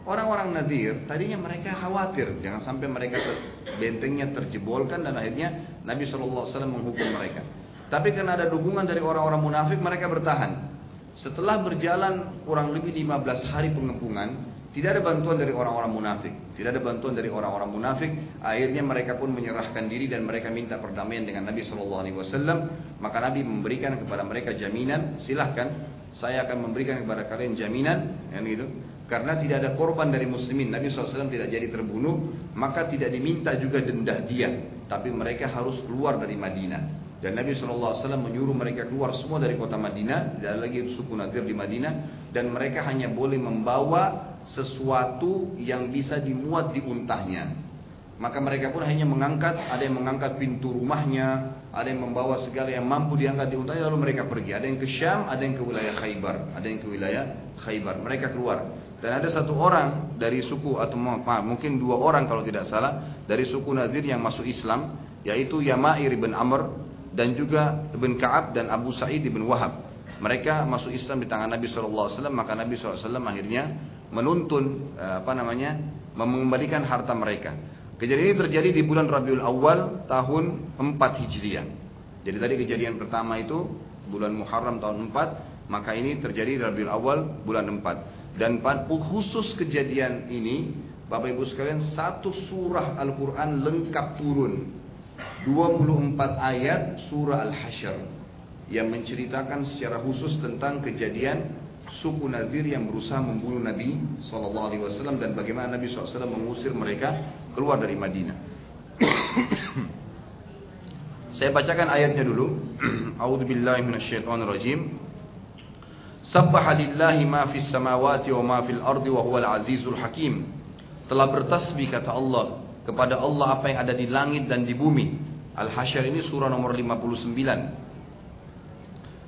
[SPEAKER 1] Orang-orang Nadir tadinya mereka khawatir jangan sampai mereka bentengnya terjebolkan dan akhirnya Nabi SAW menghukum mereka. Tapi karena ada dukungan dari orang-orang munafik mereka bertahan. Setelah berjalan kurang lebih 15 hari pengepungan, tidak ada bantuan dari orang-orang munafik. Tidak ada bantuan dari orang-orang munafik. Akhirnya mereka pun menyerahkan diri dan mereka minta perdamaian dengan Nabi SAW. Maka Nabi memberikan kepada mereka jaminan, silahkan saya akan memberikan kepada kalian jaminan, yang itu karena tidak ada korban dari muslimin. Nabi SAW tidak jadi terbunuh maka tidak diminta juga denda dia. Tapi mereka harus keluar dari Madinah. Dan Nabi SAW menyuruh mereka keluar semua dari kota Madinah tidak ada lagi suku Nadir di Madinah dan mereka hanya boleh membawa sesuatu yang bisa dimuat di untahnya. Maka mereka pun hanya mengangkat ada yang mengangkat pintu rumahnya ada yang membawa segala yang mampu diangkat di untahnya lalu mereka pergi. Ada yang ke Syam ada yang ke wilayah Khaybar ada yang ke wilayah Khaybar. Mereka keluar dan ada satu orang dari suku atau maaf, mungkin dua orang kalau tidak salah dari suku Nadir yang masuk Islam yaitu Yamair bin Amr dan juga Ibn Ka'ab dan Abu Sa'id bin Wahab. Mereka masuk Islam di tangan Nabi SAW maka Nabi SAW akhirnya menuntun eh, apa namanya mengembalikan harta mereka. Kejadian ini terjadi di bulan Rabiul Awal tahun 4 Hijriah. Jadi tadi kejadian pertama itu bulan Muharram tahun 4, maka ini terjadi di Rabiul Awal bulan 4. Dan khusus kejadian ini, Bapak Ibu sekalian, satu surah Al-Quran lengkap turun. 24 ayat surah Al-Hasyr yang menceritakan secara khusus tentang kejadian suku Nadir yang berusaha membunuh Nabi SAW dan bagaimana Nabi SAW mengusir mereka keluar dari Madinah. (coughs) Saya bacakan ayatnya dulu. (coughs) A'udzubillahi minasyaitonirrajim. Sabbaha lillahi ma fis samawati wa ma fil ardi wa huwal azizul hakim. Telah bertasbih kata Allah kepada Allah apa yang ada di langit dan di bumi. Al-Hasyr ini surah nomor 59.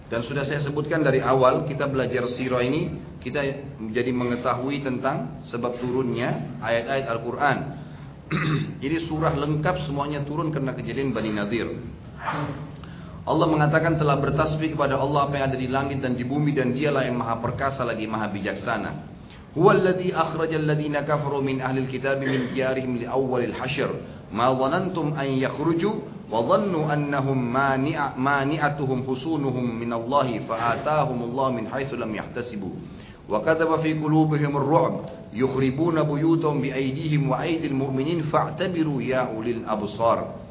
[SPEAKER 1] Dan sudah saya sebutkan dari awal kita belajar sirah ini kita menjadi mengetahui tentang sebab turunnya ayat-ayat Al-Quran. (clears throat) Ini surah lengkap semuanya turun karena kejadian Bani Nadir. Allah mengatakan telah bertasbih kepada Allah apa yang ada di langit dan di bumi dan dialah yang maha perkasa lagi maha bijaksana. Huwallazi akhrajal ladzina kafaru min ahli alkitab min diyarihim li awwalil hashr. Ma dhanantum an yakhruju wa dhannu annahum mani'atuhum husunuhum min Allah fa atahum Allah min haitsu lam yahtasibu. Wa kataba fi qulubihim ar-ru'b yukhribuna buyutahum bi aydihim wa aydil mu'minin fa'tabiru ya ulil absar.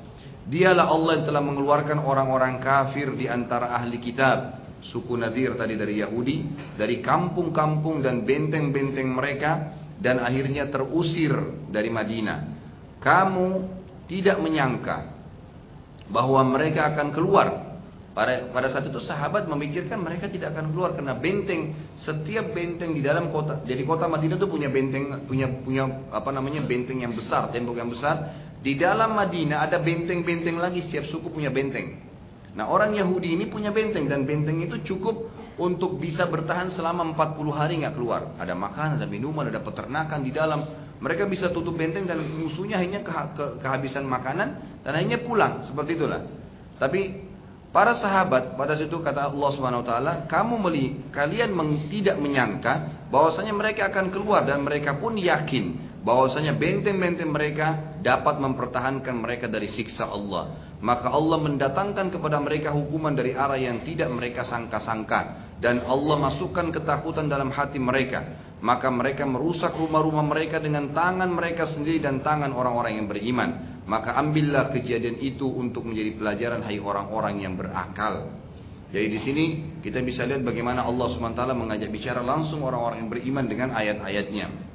[SPEAKER 1] Dialah Allah yang telah mengeluarkan orang-orang kafir di antara ahli kitab. Suku Nadir tadi dari Yahudi. Dari kampung-kampung dan benteng-benteng mereka. Dan akhirnya terusir dari Madinah. Kamu tidak menyangka bahwa mereka akan keluar. Pada, pada saat itu sahabat memikirkan mereka tidak akan keluar karena benteng setiap benteng di dalam kota jadi kota Madinah itu punya benteng punya punya apa namanya benteng yang besar tembok yang besar di dalam Madinah ada benteng-benteng lagi, setiap suku punya benteng. Nah orang Yahudi ini punya benteng dan benteng itu cukup untuk bisa bertahan selama 40 hari nggak keluar. Ada makanan, ada minuman, ada peternakan di dalam. Mereka bisa tutup benteng dan musuhnya hanya ke, ke, kehabisan makanan dan akhirnya pulang. Seperti itulah. Tapi para sahabat pada situ kata Allah Subhanahu Wa Taala, kamu meli, kalian tidak menyangka bahwasanya mereka akan keluar dan mereka pun yakin bahwasanya benteng-benteng mereka dapat mempertahankan mereka dari siksa Allah. Maka Allah mendatangkan kepada mereka hukuman dari arah yang tidak mereka sangka-sangka dan Allah masukkan ketakutan dalam hati mereka. Maka mereka merusak rumah-rumah mereka dengan tangan mereka sendiri dan tangan orang-orang yang beriman. Maka ambillah kejadian itu untuk menjadi pelajaran hai orang-orang yang berakal. Jadi di sini kita bisa lihat bagaimana Allah SWT mengajak bicara langsung orang-orang yang beriman dengan ayat-ayatnya.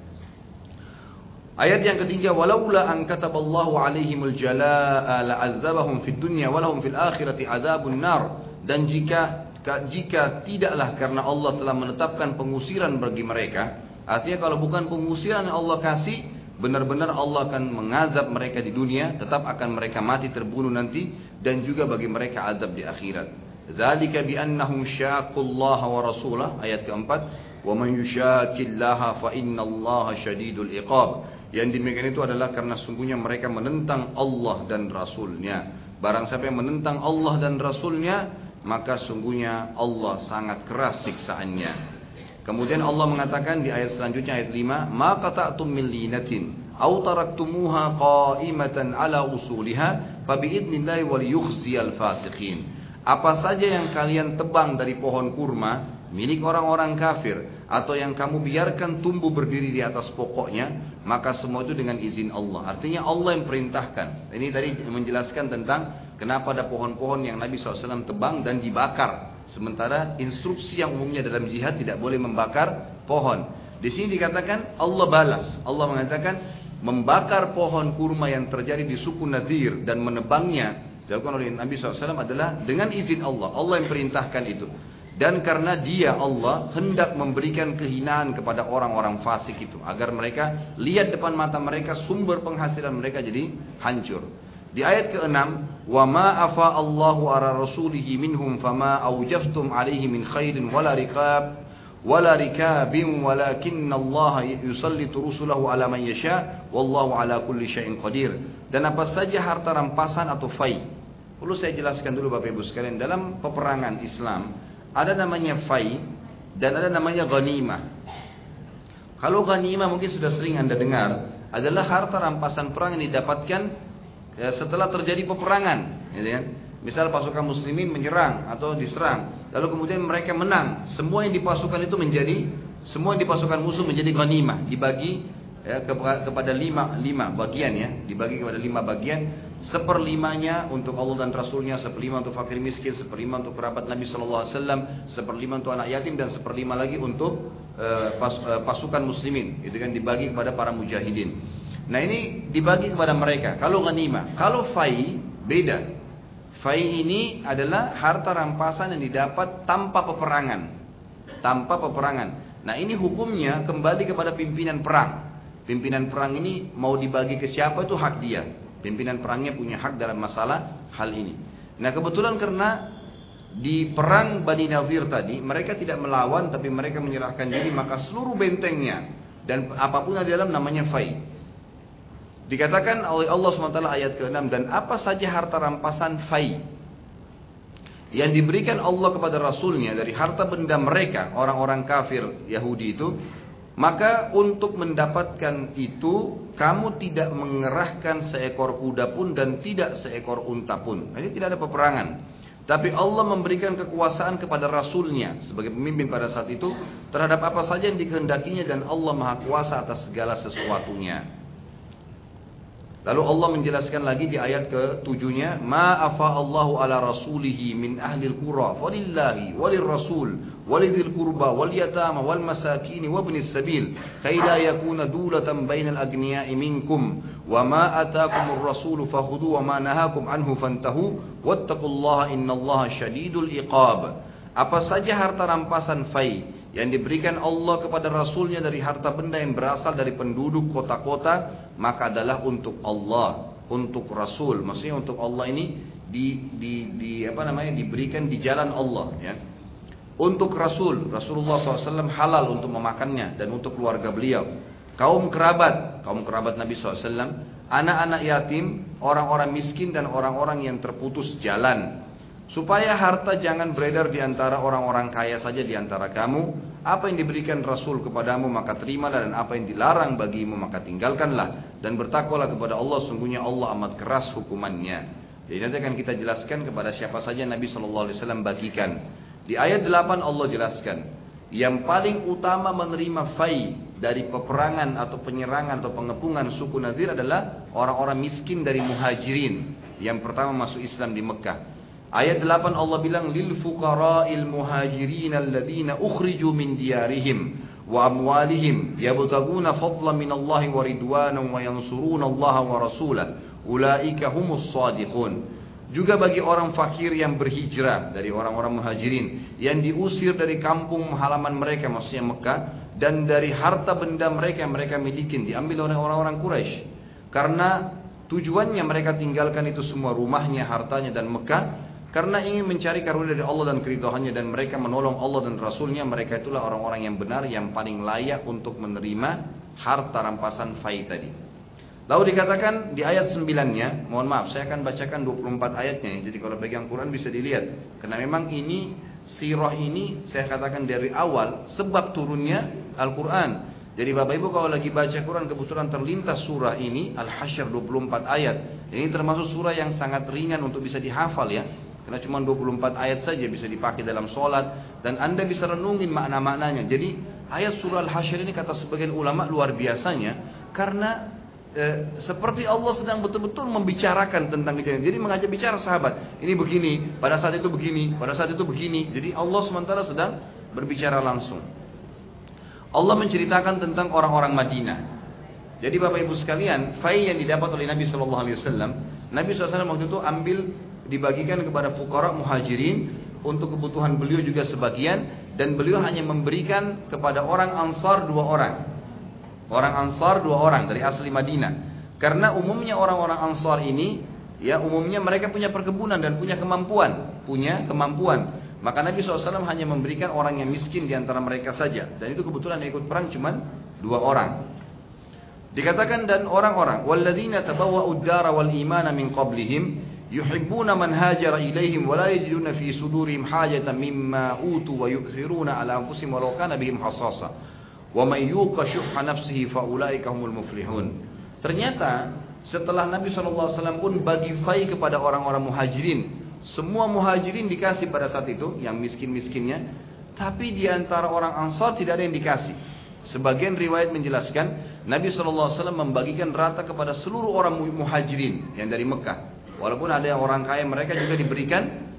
[SPEAKER 1] Ayat yang ketiga, walaula an kataballahu alaihimul jalaa la'adzabahum fid dunya walahum fil akhirati adzabun nar. Dan jika jika tidaklah karena Allah telah menetapkan pengusiran bagi mereka, Artinya kalau bukan pengusiran yang Allah kasih, benar-benar Allah akan mengazab mereka di dunia, tetap akan mereka mati terbunuh nanti dan juga bagi mereka azab di akhirat. Dzalika bi annahum syaqullaha wa rasulah ayat keempat, wa man yushaqillaha fa innallaha syadidul iqab. Yang demikian itu adalah karena sungguhnya mereka menentang Allah dan Rasulnya. Barang siapa yang menentang Allah dan Rasulnya, maka sungguhnya Allah sangat keras siksaannya. Kemudian Allah mengatakan di ayat selanjutnya ayat 5, "Ma qata'tum min linatin aw taraktumuha qa'imatan ala usuliha wal yukhziyal fasiqin." Apa saja yang kalian tebang dari pohon kurma milik orang-orang kafir atau yang kamu biarkan tumbuh berdiri di atas pokoknya, maka semua itu dengan izin Allah. Artinya Allah yang perintahkan. Ini tadi menjelaskan tentang kenapa ada pohon-pohon yang Nabi SAW tebang dan dibakar Sementara instruksi yang umumnya dalam jihad tidak boleh membakar pohon. Di sini dikatakan Allah balas. Allah mengatakan membakar pohon kurma yang terjadi di suku Nadir dan menebangnya dilakukan oleh Nabi SAW adalah dengan izin Allah. Allah yang perintahkan itu. Dan karena dia Allah hendak memberikan kehinaan kepada orang-orang fasik itu. Agar mereka lihat depan mata mereka sumber penghasilan mereka jadi hancur. Di ayat ke-6, "Wa ma afa Allahu ala rasulihi minhum fama awjaftum alaihi min khairin wala riqab wala rikabin walakinna Allah yusallitu rusulahu ala man yasha wallahu ala kulli syai'in qadir." Dan apa saja harta rampasan atau fai. Perlu saya jelaskan dulu Bapak Ibu sekalian, dalam peperangan Islam ada namanya fai dan ada namanya ghanimah. Kalau ghanimah mungkin sudah sering Anda dengar, adalah harta rampasan perang yang didapatkan ya, setelah terjadi peperangan, gitu kan? Misal pasukan muslimin menyerang atau diserang, lalu kemudian mereka menang, semua yang dipasukan itu menjadi semua yang dipasukan musuh menjadi ghanimah, dibagi ya, kepada lima, lima bagian ya, dibagi kepada lima bagian, seperlimanya untuk Allah dan Rasulnya, seperlima untuk fakir miskin, seperlima untuk kerabat Nabi Shallallahu Alaihi Wasallam, seperlima untuk anak yatim dan seperlima lagi untuk uh, pas, pasukan muslimin, itu kan dibagi kepada para mujahidin. Nah ini dibagi kepada mereka. Kalau ghanimah, kalau fai beda. Fai ini adalah harta rampasan yang didapat tanpa peperangan. Tanpa peperangan. Nah ini hukumnya kembali kepada pimpinan perang. Pimpinan perang ini mau dibagi ke siapa itu hak dia. Pimpinan perangnya punya hak dalam masalah hal ini. Nah kebetulan karena di perang Bani Nawir tadi mereka tidak melawan tapi mereka menyerahkan diri maka seluruh bentengnya dan apa pun di dalam namanya fai. Dikatakan oleh Allah SWT ayat ke-6 dan apa saja harta rampasan fai yang diberikan Allah kepada Rasulnya dari harta benda mereka orang-orang kafir Yahudi itu maka untuk mendapatkan itu kamu tidak mengerahkan seekor kuda pun dan tidak seekor unta pun. Ini tidak ada peperangan. Tapi Allah memberikan kekuasaan kepada Rasulnya sebagai pemimpin pada saat itu terhadap apa saja yang dikehendakinya dan Allah maha kuasa atas segala sesuatunya. Lalu Allah menjelaskan lagi di ayat ke-7-nya, "Ma afa Allahu ala rasulihi min ahli al-qura, walillahi walir rasul walidhil qurba wal yatama wal masakin wa ibnis sabil, kay yakuna dulatan bainal agniya'i minkum, wa ma ataakumur rasulu fakhudhu wa ma nahakum anhu fantahu, wattaqullaha innallaha iqab." Apa saja harta rampasan fai yang diberikan Allah kepada Rasulnya dari harta benda yang berasal dari penduduk kota-kota maka adalah untuk Allah, untuk Rasul. Maksudnya untuk Allah ini di, di, di apa namanya diberikan di jalan Allah ya. Untuk Rasul, Rasulullah SAW halal untuk memakannya dan untuk keluarga beliau. Kaum kerabat, kaum kerabat Nabi SAW, anak-anak yatim, orang-orang miskin dan orang-orang yang terputus jalan. Supaya harta jangan beredar di antara orang-orang kaya saja di antara kamu, apa yang diberikan Rasul kepadamu maka terimalah dan apa yang dilarang bagimu maka tinggalkanlah dan bertakwalah kepada Allah sungguhnya Allah amat keras hukumannya. Jadi nanti akan kita jelaskan kepada siapa saja Nabi Shallallahu Alaihi Wasallam bagikan. Di ayat 8 Allah jelaskan yang paling utama menerima fai dari peperangan atau penyerangan atau pengepungan suku Nadir adalah orang-orang miskin dari muhajirin yang pertama masuk Islam di Mekah. Ayat 8 Allah bilang lil fuqara'il muhajirin alladziina ukhriju min diyarihim wa amwalihim yabtaguna fadlan min Allah wa ridwanan wa yansuruna Allah wa rasulahu ulaika humus shadiqun juga bagi orang fakir yang berhijrah dari orang-orang muhajirin yang diusir dari kampung halaman mereka maksudnya Mekah dan dari harta benda mereka yang mereka miliki diambil oleh orang-orang Quraisy. Karena tujuannya mereka tinggalkan itu semua rumahnya, hartanya dan Mekah karena ingin mencari karunia dari Allah dan keridhaannya dan mereka menolong Allah dan Rasulnya mereka itulah orang-orang yang benar yang paling layak untuk menerima harta rampasan fai tadi. Lalu dikatakan di ayat 9-nya, mohon maaf saya akan bacakan 24 ayatnya. Jadi kalau pegang Quran bisa dilihat. Karena memang ini sirah ini saya katakan dari awal sebab turunnya Al-Quran. Jadi Bapak Ibu kalau lagi baca Quran kebetulan terlintas surah ini Al-Hasyr 24 ayat. Ini termasuk surah yang sangat ringan untuk bisa dihafal ya. Karena cuma 24 ayat saja bisa dipakai dalam sholat dan Anda bisa renungin makna-maknanya. Jadi ayat surah Al-Hasyr ini kata sebagian ulama luar biasanya karena e, seperti Allah sedang betul-betul membicarakan tentang kejadian. Jadi mengajak bicara sahabat, ini begini, pada saat itu begini, pada saat itu begini. Jadi Allah sementara sedang berbicara langsung. Allah menceritakan tentang orang-orang Madinah. Jadi Bapak Ibu sekalian, fai yang didapat oleh Nabi Shallallahu Alaihi Wasallam, Nabi SAW waktu itu ambil dibagikan kepada fukara muhajirin untuk kebutuhan beliau juga sebagian dan beliau hanya memberikan kepada orang ansar dua orang. Orang ansar dua orang dari asli Madinah. Karena umumnya orang-orang ansar ini ya umumnya mereka punya perkebunan dan punya kemampuan. Punya kemampuan. Maka Nabi SAW hanya memberikan orang yang miskin di antara mereka saja. Dan itu kebetulan yang ikut perang cuma dua orang. Dikatakan dan orang-orang walladzina tabawwa'ud dara wal imana min qablihim yuhibbuna man hajara ilaihim wa la yajiduna fi sudurihim hajatan mimma utu wa yu'thiruna ala anfusihim walau kana bihim hasasa. Wa man yuqa syuhha nafsihi fa ulaika humul muflihun. Ternyata setelah Nabi SAW pun bagi fai kepada orang-orang muhajirin semua muhajirin dikasih pada saat itu yang miskin-miskinnya tapi di antara orang ansar tidak ada yang dikasih. Sebagian riwayat menjelaskan Nabi SAW membagikan rata kepada seluruh orang muhajirin yang dari Mekah. Walaupun ada orang kaya mereka juga diberikan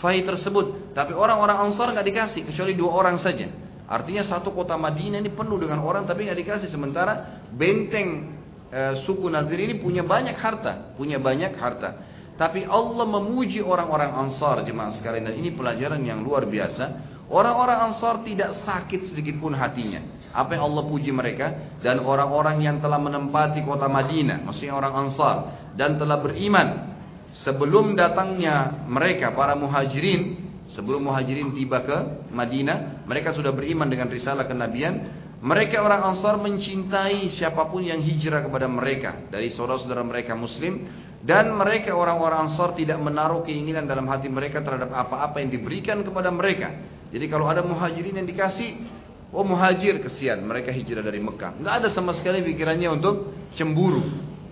[SPEAKER 1] fai tersebut. Tapi orang-orang Ansar nggak dikasih kecuali dua orang saja. Artinya satu kota Madinah ini penuh dengan orang tapi nggak dikasih. Sementara benteng e, suku Nadir ini punya banyak harta, punya banyak harta. Tapi Allah memuji orang-orang Ansar jemaah sekalian dan ini pelajaran yang luar biasa. Orang-orang Ansar tidak sakit sedikit pun hatinya. Apa yang Allah puji mereka dan orang-orang yang telah menempati kota Madinah, maksudnya orang Ansar dan telah beriman sebelum datangnya mereka para muhajirin, sebelum muhajirin tiba ke Madinah, mereka sudah beriman dengan risalah kenabian. Mereka orang Ansar mencintai siapa pun yang hijrah kepada mereka dari saudara-saudara mereka muslim dan mereka orang-orang Ansar tidak menaruh keinginan dalam hati mereka terhadap apa-apa yang diberikan kepada mereka. Jadi kalau ada muhajirin yang dikasih, oh muhajir kesian mereka hijrah dari Mekah. Nggak ada sama sekali pikirannya untuk cemburu.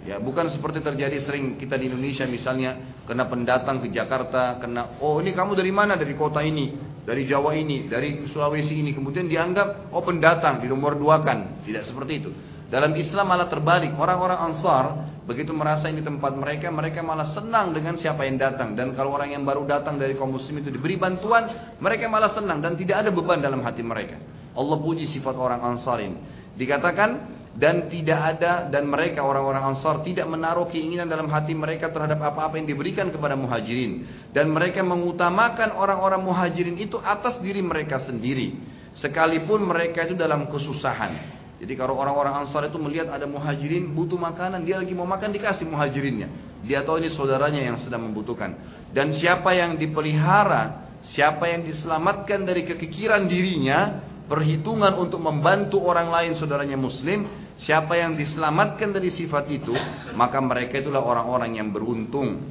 [SPEAKER 1] Ya, bukan seperti terjadi sering kita di Indonesia misalnya kena pendatang ke Jakarta, kena oh ini kamu dari mana? Dari kota ini, dari Jawa ini, dari Sulawesi ini. Kemudian dianggap oh pendatang, di nomor dua kan. Tidak seperti itu. Dalam Islam malah terbalik. Orang-orang Ansar begitu merasa ini tempat mereka, mereka malah senang dengan siapa yang datang. Dan kalau orang yang baru datang dari kaum muslim itu diberi bantuan, mereka malah senang dan tidak ada beban dalam hati mereka. Allah puji sifat orang Ansar ini. Dikatakan dan tidak ada dan mereka orang-orang Ansar tidak menaruh keinginan dalam hati mereka terhadap apa-apa yang diberikan kepada muhajirin. Dan mereka mengutamakan orang-orang muhajirin itu atas diri mereka sendiri. Sekalipun mereka itu dalam kesusahan. Jadi kalau orang-orang Ansar itu melihat ada muhajirin butuh makanan dia lagi mau makan dikasih muhajirinnya. Dia tahu ini saudaranya yang sedang membutuhkan. Dan siapa yang dipelihara siapa yang diselamatkan dari kekikiran dirinya perhitungan untuk membantu orang lain saudaranya muslim, siapa yang diselamatkan dari sifat itu, maka mereka itulah orang-orang yang beruntung.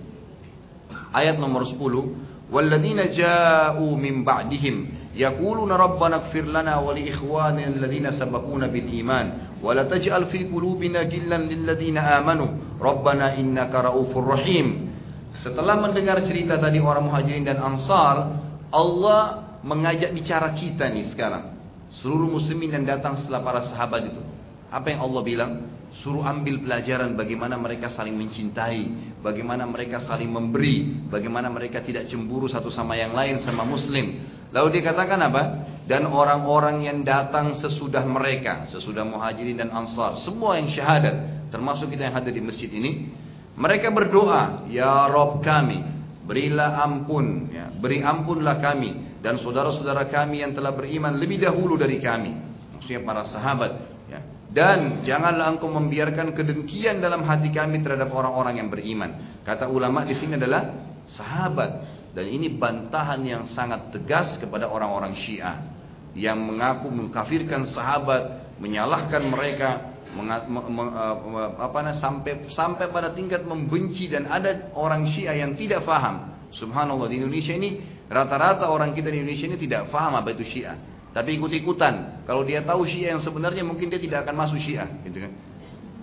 [SPEAKER 1] Ayat nomor 10, "Walladzina ja'u min ba'dihim yaquluna rabbana ighfir lana wa li ikhwanina alladhina sabaquna bil iman wa la taj'al fi qulubina ghillan lil ladzina amanu rabbana innaka raufur rahim." Setelah mendengar cerita tadi orang muhajirin dan ansar, Allah mengajak bicara kita nih sekarang. Seluruh muslimin yang datang setelah para sahabat itu. Apa yang Allah bilang? Suruh ambil pelajaran bagaimana mereka saling mencintai, bagaimana mereka saling memberi, bagaimana mereka tidak cemburu satu sama yang lain sama muslim. Lalu dikatakan apa? Dan orang-orang yang datang sesudah mereka, sesudah muhajirin dan ansar, semua yang syahadat, termasuk kita yang hadir di masjid ini, mereka berdoa, Ya Rob kami, berilah ampun, ya, beri ampunlah kami dan saudara-saudara kami yang telah beriman lebih dahulu dari kami. maksudnya para sahabat. Ya. Dan janganlah engkau membiarkan kedengkian dalam hati kami terhadap orang-orang yang beriman. Kata ulama di sini adalah sahabat. Dan ini bantahan yang sangat tegas kepada orang-orang Syiah yang mengaku mengkafirkan sahabat, menyalahkan mereka, apa sampai sampai pada tingkat membenci dan ada orang Syiah yang tidak faham. Subhanallah di Indonesia ini rata-rata orang kita di Indonesia ini tidak faham apa itu Syiah. Tapi ikut-ikutan. Kalau dia tahu Syiah yang sebenarnya mungkin dia tidak akan masuk Syiah, gitu kan.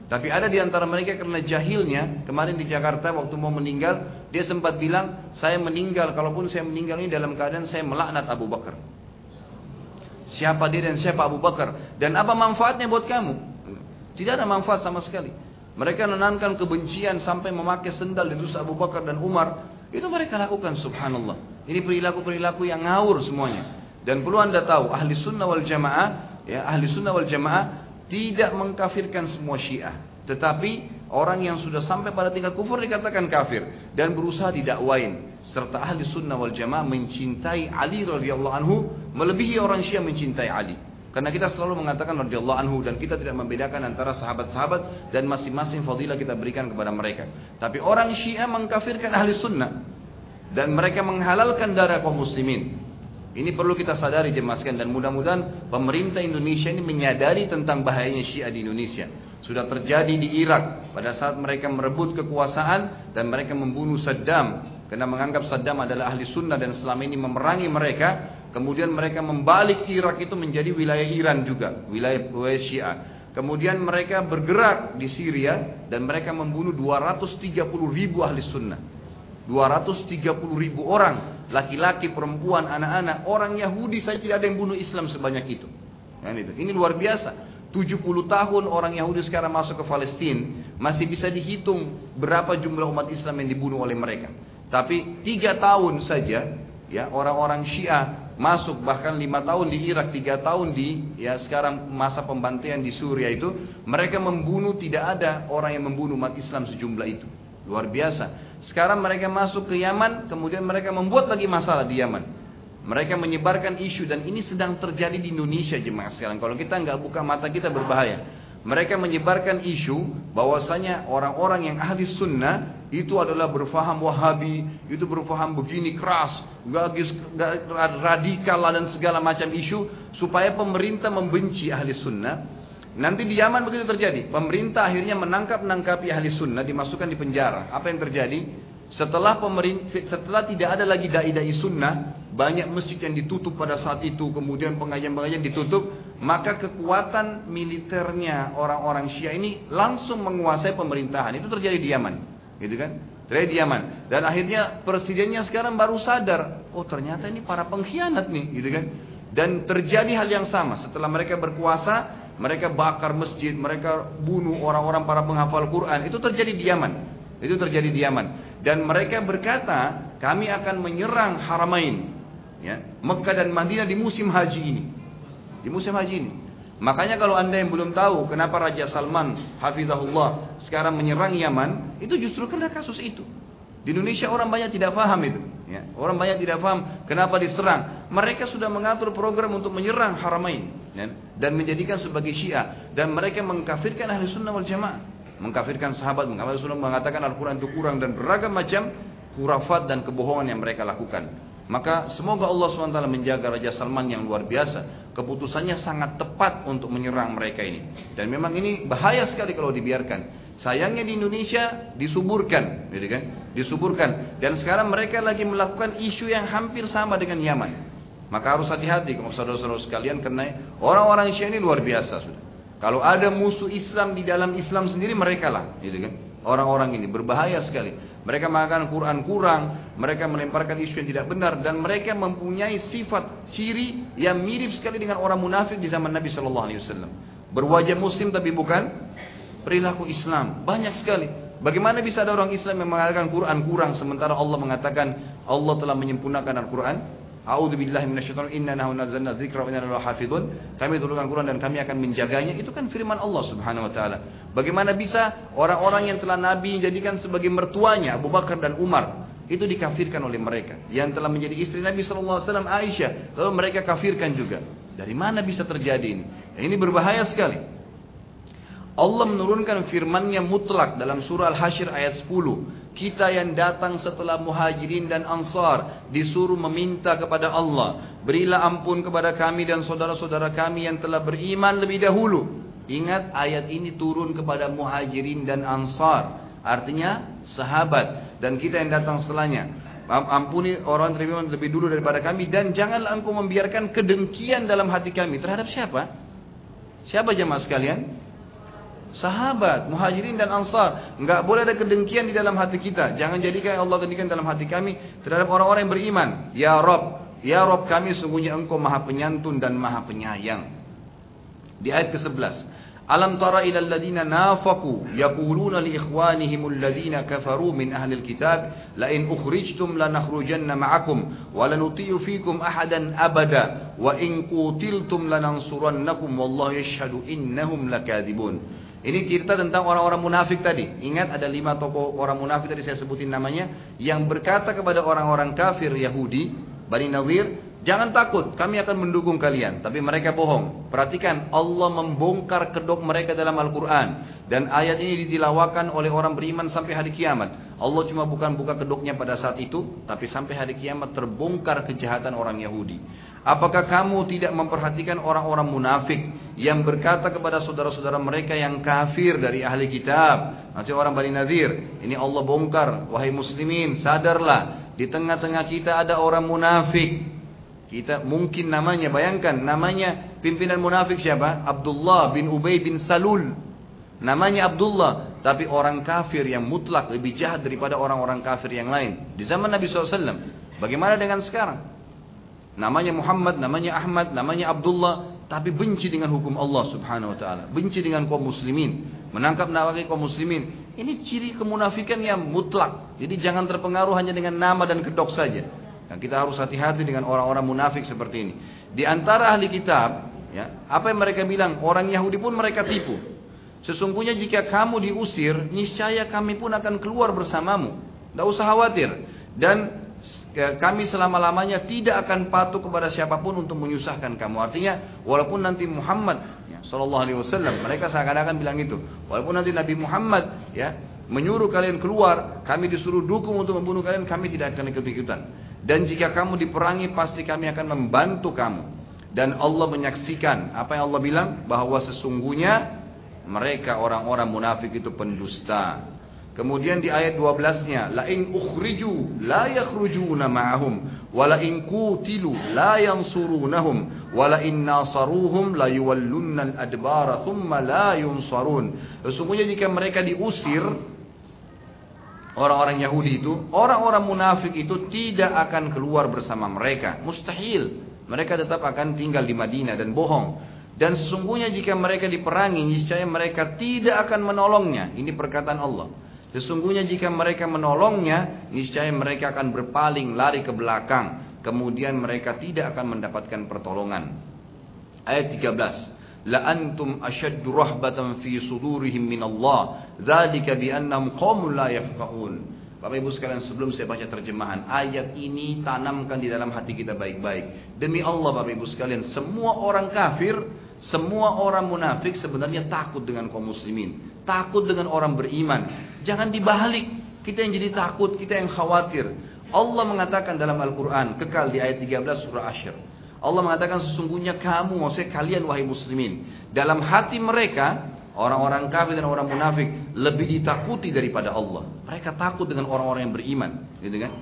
[SPEAKER 1] Tapi ada di antara mereka karena jahilnya, kemarin di Jakarta waktu mau meninggal, dia sempat bilang, saya meninggal, kalaupun saya meninggal ini dalam keadaan saya melaknat Abu Bakar. Siapa dia dan siapa Abu Bakar? Dan apa manfaatnya buat kamu? Tidak ada manfaat sama sekali. Mereka menanamkan kebencian sampai memakai sendal di Abu Bakar dan Umar. Itu mereka lakukan subhanallah. Ini perilaku-perilaku yang ngawur semuanya. Dan perlu anda tahu, ahli sunnah wal jamaah, ya, ahli sunnah wal jamaah tidak mengkafirkan semua Syiah, tetapi orang yang sudah sampai pada tingkat kufur dikatakan kafir dan berusaha didakwain serta ahli sunnah wal jamaah mencintai Ali radhiyallahu anhu melebihi orang Syiah mencintai Ali. Karena kita selalu mengatakan radhiyallahu anhu dan kita tidak membedakan antara sahabat-sahabat dan masing-masing fadilah kita berikan kepada mereka. Tapi orang Syiah mengkafirkan ahli sunnah dan mereka menghalalkan darah kaum muslimin. Ini perlu kita sadari jemaskan dan mudah-mudahan pemerintah Indonesia ini menyadari tentang bahayanya Syiah di Indonesia. Sudah terjadi di Irak pada saat mereka merebut kekuasaan dan mereka membunuh Saddam karena menganggap Saddam adalah ahli sunnah dan selama ini memerangi mereka. Kemudian mereka membalik Irak itu menjadi wilayah Iran juga, wilayah, wilayah Syiah. Kemudian mereka bergerak di Syria dan mereka membunuh 230 ribu ahli sunnah. 230 ribu orang laki-laki, perempuan, anak-anak, orang Yahudi saja tidak ada yang bunuh Islam sebanyak itu. Kan. Ini luar biasa. 70 tahun orang Yahudi sekarang masuk ke Palestina masih bisa dihitung berapa jumlah umat Islam yang dibunuh oleh mereka. Tapi tiga tahun saja ya orang-orang Syiah masuk bahkan lima tahun di Irak, tiga tahun di ya sekarang masa pembantaian di Suriah itu mereka membunuh tidak ada orang yang membunuh umat Islam sejumlah itu. Luar biasa. Sekarang mereka masuk ke Yaman, kemudian mereka membuat lagi masalah di Yaman. Mereka menyebarkan isu dan ini sedang terjadi di Indonesia jemaah sekarang. Kalau kita nggak buka mata kita berbahaya. Mereka menyebarkan isu bahwasanya orang-orang yang ahli sunnah itu adalah berfaham wahabi, itu berfaham begini keras, radikal dan segala macam isu supaya pemerintah membenci ahli sunnah Nanti di Yaman begitu terjadi. Pemerintah akhirnya menangkap-nangkapi ahli sunnah, dimasukkan di penjara. Apa yang terjadi? Setelah pemerintah, setelah tidak ada lagi dai-dai sunnah, banyak masjid yang ditutup pada saat itu, kemudian pengajian-pengajian ditutup, maka kekuatan militernya orang-orang Syiah ini langsung menguasai pemerintahan. Itu terjadi di Yaman, gitu kan? Terjadi di Yaman. Dan akhirnya presidennya sekarang baru sadar, oh ternyata ini para pengkhianat nih, gitu kan? Dan terjadi hal yang sama setelah mereka berkuasa, mereka bakar masjid, mereka bunuh orang-orang para penghafal Quran. Itu terjadi di Yaman. Itu terjadi di Yaman. Dan mereka berkata, kami akan menyerang Haramain, ya, Mekah dan Madinah di musim haji ini. Di musim haji ini. Makanya kalau anda yang belum tahu kenapa Raja Salman Hafizahullah sekarang menyerang Yaman, itu justru karena kasus itu. Di Indonesia orang banyak tidak paham itu. Ya, orang banyak tidak paham kenapa diserang. Mereka sudah mengatur program untuk menyerang Haramain ya, dan menjadikan sebagai Syiah dan mereka mengkafirkan ahli sunnah wal jamaah, mengkafirkan sahabat, mengkafirkan sunnah, mengatakan Al-Quran itu kurang dan beragam macam kurafat dan kebohongan yang mereka lakukan. Maka semoga Allah SWT menjaga Raja Salman yang luar biasa. Keputusannya sangat tepat untuk menyerang mereka ini. Dan memang ini bahaya sekali kalau dibiarkan. Sayangnya di Indonesia disuburkan, gitu kan? Disuburkan. Dan sekarang mereka lagi melakukan isu yang hampir sama dengan Yaman. Maka harus hati-hati kalau saudara-saudara sekalian karena orang-orang Syiah ini luar biasa sudah. Kalau ada musuh Islam di dalam Islam sendiri mereka lah, gitu kan? Orang-orang ini berbahaya sekali. Mereka mengatakan Quran kurang, mereka melemparkan isu yang tidak benar dan mereka mempunyai sifat ciri yang mirip sekali dengan orang munafik di zaman Nabi Shallallahu Alaihi Wasallam. Berwajah Muslim tapi bukan perilaku Islam. Banyak sekali. Bagaimana bisa ada orang Islam yang mengatakan Quran kurang sementara Allah mengatakan Allah telah menyempurnakan Al-Quran? A'udzu billahi minasyaitonir inna nahnu nazzalna dzikra wa inna lahu hafizun. Kami turunkan Quran dan kami akan menjaganya. Itu kan firman Allah Subhanahu wa taala. Bagaimana bisa orang-orang yang telah Nabi jadikan sebagai mertuanya Abu Bakar dan Umar itu dikafirkan oleh mereka. Yang telah menjadi istri Nabi sallallahu alaihi wasallam Aisyah, lalu mereka kafirkan juga. Dari mana bisa terjadi ini? Ini berbahaya sekali. Allah menurunkan firman-Nya mutlak dalam surah Al-Hasyr ayat 10. Kita yang datang setelah muhajirin dan ansar disuruh meminta kepada Allah. Berilah ampun kepada kami dan saudara-saudara kami yang telah beriman lebih dahulu. Ingat ayat ini turun kepada muhajirin dan ansar. Artinya sahabat dan kita yang datang setelahnya. Ampuni orang beriman lebih dulu daripada kami dan janganlah engkau membiarkan kedengkian dalam hati kami terhadap siapa? Siapa jemaah sekalian? Sahabat, muhajirin dan ansar. Enggak boleh ada kedengkian di dalam hati kita. Jangan jadikan Allah kedengkian dalam hati kami terhadap orang-orang yang beriman. Ya Rob, Ya Rob kami sungguhnya engkau maha penyantun dan maha penyayang. Di ayat ke-11. Alam tara ila alladhina nafaqu yaquluna li ikhwanihim alladhina kafaru min ahli alkitab la in ukhrijtum lanakhrujanna ma'akum wa lanuti'u fikum ahadan abada wa in qutiltum lanansurannakum wallahu yashhadu innahum lakadzibun. Ini cerita tentang orang-orang munafik tadi. Ingat ada lima tokoh orang munafik tadi saya sebutin namanya. Yang berkata kepada orang-orang kafir Yahudi, Bani Nawir, jangan takut, kami akan mendukung kalian. Tapi mereka bohong. Perhatikan, Allah membongkar kedok mereka dalam Al-Quran. Dan ayat ini ditilawakan oleh orang beriman sampai hari kiamat. Allah cuma bukan buka kedoknya pada saat itu, tapi sampai hari kiamat terbongkar kejahatan orang Yahudi. Apakah kamu tidak memperhatikan orang-orang munafik yang berkata kepada saudara-saudara mereka yang kafir dari ahli kitab? Nanti orang Bani Nadir, ini Allah bongkar, wahai muslimin, sadarlah, di tengah-tengah kita ada orang munafik. Kita mungkin namanya, bayangkan namanya pimpinan munafik siapa? Abdullah bin Ubay bin Salul. Namanya Abdullah, tapi orang kafir yang mutlak lebih jahat daripada orang-orang kafir yang lain. Di zaman Nabi SAW. Bagaimana dengan sekarang? namanya Muhammad, namanya Ahmad, namanya Abdullah, tapi benci dengan hukum Allah Subhanahu wa taala, benci dengan kaum muslimin, menangkap nawaki kaum muslimin. Ini ciri kemunafikan yang mutlak. Jadi jangan terpengaruh hanya dengan nama dan kedok saja. Dan kita harus hati-hati dengan orang-orang munafik seperti ini. Di antara ahli kitab, ya, apa yang mereka bilang? Orang Yahudi pun mereka tipu. Sesungguhnya jika kamu diusir, niscaya kami pun akan keluar bersamamu. Tidak usah khawatir. Dan kami selama-lamanya tidak akan patuh kepada siapa pun untuk menyusahkan kamu. Artinya, walaupun nanti Muhammad ya, Sallallahu Alaihi Wasallam, mereka seakan-akan bilang itu. Walaupun nanti Nabi Muhammad ya menyuruh kalian keluar, kami disuruh dukung untuk membunuh kalian, kami tidak akan ikut-ikutan. Dan jika kamu diperangi, pasti kami akan membantu kamu. Dan Allah menyaksikan apa yang Allah bilang bahwa sesungguhnya mereka orang-orang munafik itu pendusta. Kemudian di ayat 12-nya, la in ukhriju la yakhrujuna ma'ahum wa la in qutilu la yansurunahum wa la in nasaruhum la yuwallunna al-adbara thumma la yunsarun. Sesungguhnya jika mereka diusir orang-orang Yahudi itu, orang-orang munafik itu tidak akan keluar bersama mereka. Mustahil. Mereka tetap akan tinggal di Madinah dan bohong. Dan sesungguhnya jika mereka diperangi, niscaya mereka tidak akan menolongnya. Ini perkataan Allah. Sesungguhnya jika mereka menolongnya, niscaya mereka akan berpaling lari ke belakang. Kemudian mereka tidak akan mendapatkan pertolongan. Ayat 13. La antum ashaddu rahbatan fi sudurihim min Allah. Dzalika bi annahum qaumun la yafqahun. Bapak Ibu sekalian sebelum saya baca terjemahan ayat ini tanamkan di dalam hati kita baik-baik. Demi Allah Bapak Ibu sekalian, semua orang kafir, semua orang munafik sebenarnya takut dengan kaum muslimin takut dengan orang beriman. Jangan dibalik. Kita yang jadi takut, kita yang khawatir. Allah mengatakan dalam Al-Quran, kekal di ayat 13 surah Asyr. Allah mengatakan sesungguhnya kamu, maksudnya kalian wahai muslimin. Dalam hati mereka, orang-orang kafir dan orang munafik lebih ditakuti daripada Allah. Mereka takut dengan orang-orang yang beriman. Gitu kan?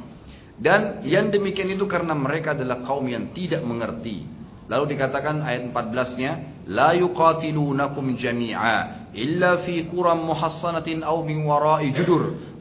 [SPEAKER 1] Dan yang demikian itu karena mereka adalah kaum yang tidak mengerti. Lalu dikatakan ayat 14-nya, la yuqatilunakum jami'a illa fi quram muhassanatin aw min wara'i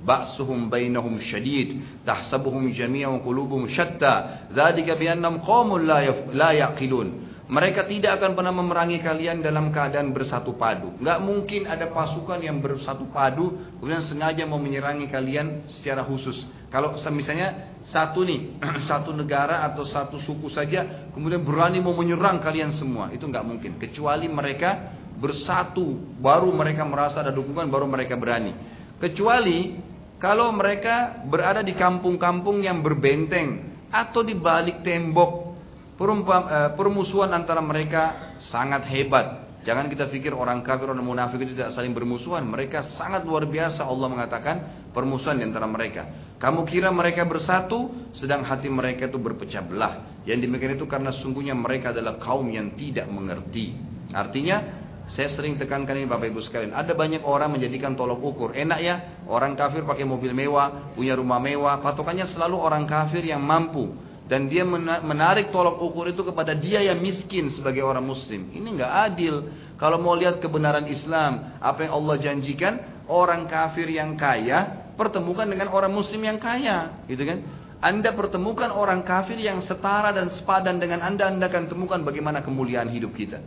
[SPEAKER 1] judur ba'suhum bainahum syadid tahsabuhum jami'an qulubuhum shatta dzalika bi annahum qaumun la yaqilun mereka tidak akan pernah memerangi kalian dalam keadaan bersatu padu. Nggak mungkin ada pasukan yang bersatu padu kemudian sengaja mau menyerangi kalian secara khusus. Kalau misalnya satu nih, (clears throat) satu negara atau satu suku saja kemudian berani mau menyerang kalian semua, itu nggak mungkin. Kecuali mereka bersatu, baru mereka merasa ada dukungan, baru mereka berani. Kecuali kalau mereka berada di kampung-kampung yang berbenteng atau di balik tembok, eh, permusuhan antara mereka sangat hebat. Jangan kita pikir orang kafir, orang munafik itu tidak saling bermusuhan. Mereka sangat luar biasa Allah mengatakan permusuhan di antara mereka. Kamu kira mereka bersatu, sedang hati mereka itu berpecah belah. Yang demikian itu karena sungguhnya mereka adalah kaum yang tidak mengerti. Artinya, saya sering tekankan ini Bapak Ibu sekalian. Ada banyak orang menjadikan tolok ukur. Enak ya, orang kafir pakai mobil mewah, punya rumah mewah. Patokannya selalu orang kafir yang mampu dan dia menarik tolok ukur itu kepada dia yang miskin sebagai orang muslim. Ini nggak adil. Kalau mau lihat kebenaran Islam, apa yang Allah janjikan, orang kafir yang kaya pertemukan dengan orang muslim yang kaya, gitu kan? Anda pertemukan orang kafir yang setara dan sepadan dengan Anda, Anda akan temukan bagaimana kemuliaan hidup kita.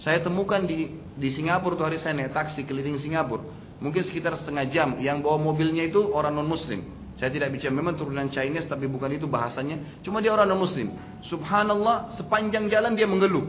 [SPEAKER 1] Saya temukan di di Singapura tuh hari saya naik taksi keliling Singapura, mungkin sekitar setengah jam. Yang bawa mobilnya itu orang non Muslim. Saya tidak bicara memang turunan Chinese tapi bukan itu bahasanya. Cuma dia orang non-muslim. Subhanallah sepanjang jalan dia mengeluh.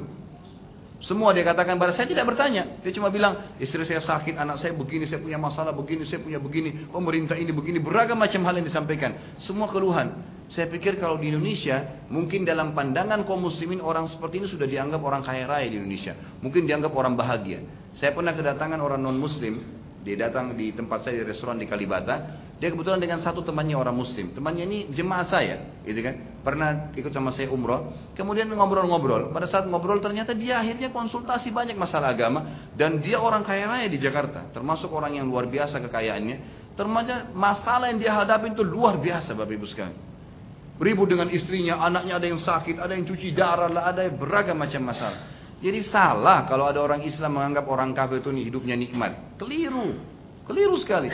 [SPEAKER 1] Semua dia katakan pada saya tidak bertanya. Dia cuma bilang istri saya sakit, anak saya begini, saya punya masalah begini, saya punya begini, pemerintah ini begini, beragam macam hal yang disampaikan. Semua keluhan. Saya pikir kalau di Indonesia, mungkin dalam pandangan kaum muslimin orang seperti ini sudah dianggap orang kaya raya di Indonesia. Mungkin dianggap orang bahagia. Saya pernah kedatangan orang non muslim, dia datang di tempat saya di restoran di Kalibata. Dia kebetulan dengan satu temannya orang muslim. Temannya ini jemaah saya, gitu kan. Pernah ikut sama saya umroh. Kemudian ngobrol-ngobrol. Pada saat ngobrol ternyata dia akhirnya konsultasi banyak masalah agama. Dan dia orang kaya raya di Jakarta. Termasuk orang yang luar biasa kekayaannya. Termasuk masalah yang dia hadapi itu luar biasa Bapak Ibu sekalian. Ribut dengan istrinya, anaknya ada yang sakit, ada yang cuci darah, ada yang beragam macam masalah. Jadi salah kalau ada orang Islam menganggap orang kafir itu hidupnya nikmat. Keliru. Keliru sekali.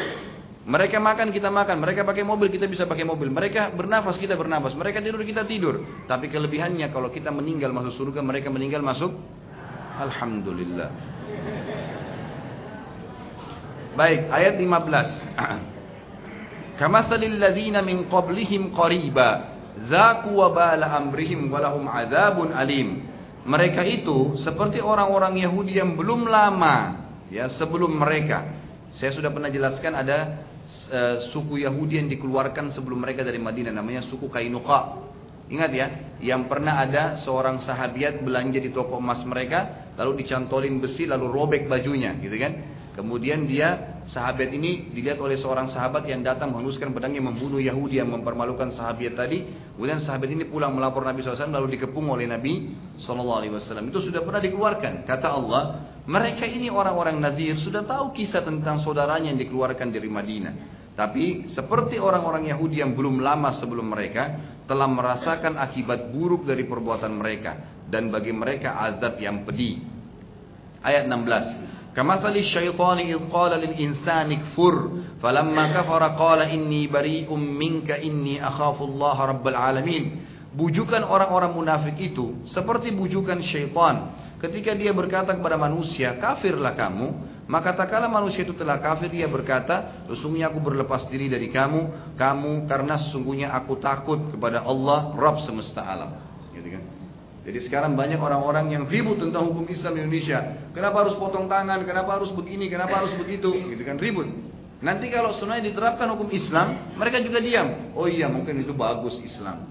[SPEAKER 1] Mereka makan, kita makan. Mereka pakai mobil, kita bisa pakai mobil. Mereka bernafas, kita bernafas. Mereka tidur, kita tidur. Tapi kelebihannya kalau kita meninggal masuk surga, mereka meninggal masuk. Alhamdulillah. Baik, ayat 15. (clears throat) Kamathalil ladzina min qablihim qariba zaku wabala amrihim walahum adzabun alim. Mereka itu seperti orang-orang Yahudi yang belum lama ya sebelum mereka. Saya sudah pernah jelaskan ada uh, suku Yahudi yang dikeluarkan sebelum mereka dari Madinah namanya suku Kainuqa. Ingat ya, yang pernah ada seorang sahabiat belanja di toko emas mereka, lalu dicantolin besi, lalu robek bajunya, gitu kan? Kemudian dia sahabat ini dilihat oleh seorang sahabat yang datang menghunuskan pedangnya membunuh Yahudi yang mempermalukan sahabat tadi. Kemudian sahabat ini pulang melapor Nabi SAW lalu dikepung oleh Nabi SAW. Itu sudah pernah dikeluarkan. Kata Allah, mereka ini orang-orang Nadir sudah tahu kisah tentang saudaranya yang dikeluarkan dari Madinah. Tapi seperti orang-orang Yahudi yang belum lama sebelum mereka telah merasakan akibat buruk dari perbuatan mereka dan bagi mereka azab yang pedih. Ayat 16. Syaitani idh qala lil insani kfur falamma kafara qala inni bari'um minka inni akhafu Allah rabbal alamin. Bujukan orang-orang munafik itu seperti bujukan syaitan Ketika dia berkata kepada manusia, kafirlah kamu, maka tak kala manusia itu telah kafir, dia berkata, sesungguhnya aku berlepas diri dari kamu, kamu karena sesungguhnya aku takut kepada Allah, Rabb semesta alam. Jadi sekarang banyak orang-orang yang ribut tentang hukum Islam di Indonesia. Kenapa harus potong tangan? Kenapa harus begini? Kenapa harus begitu? Gitu kan ribut. Nanti kalau semuanya diterapkan hukum Islam, mereka juga diam. Oh iya, mungkin itu bagus Islam.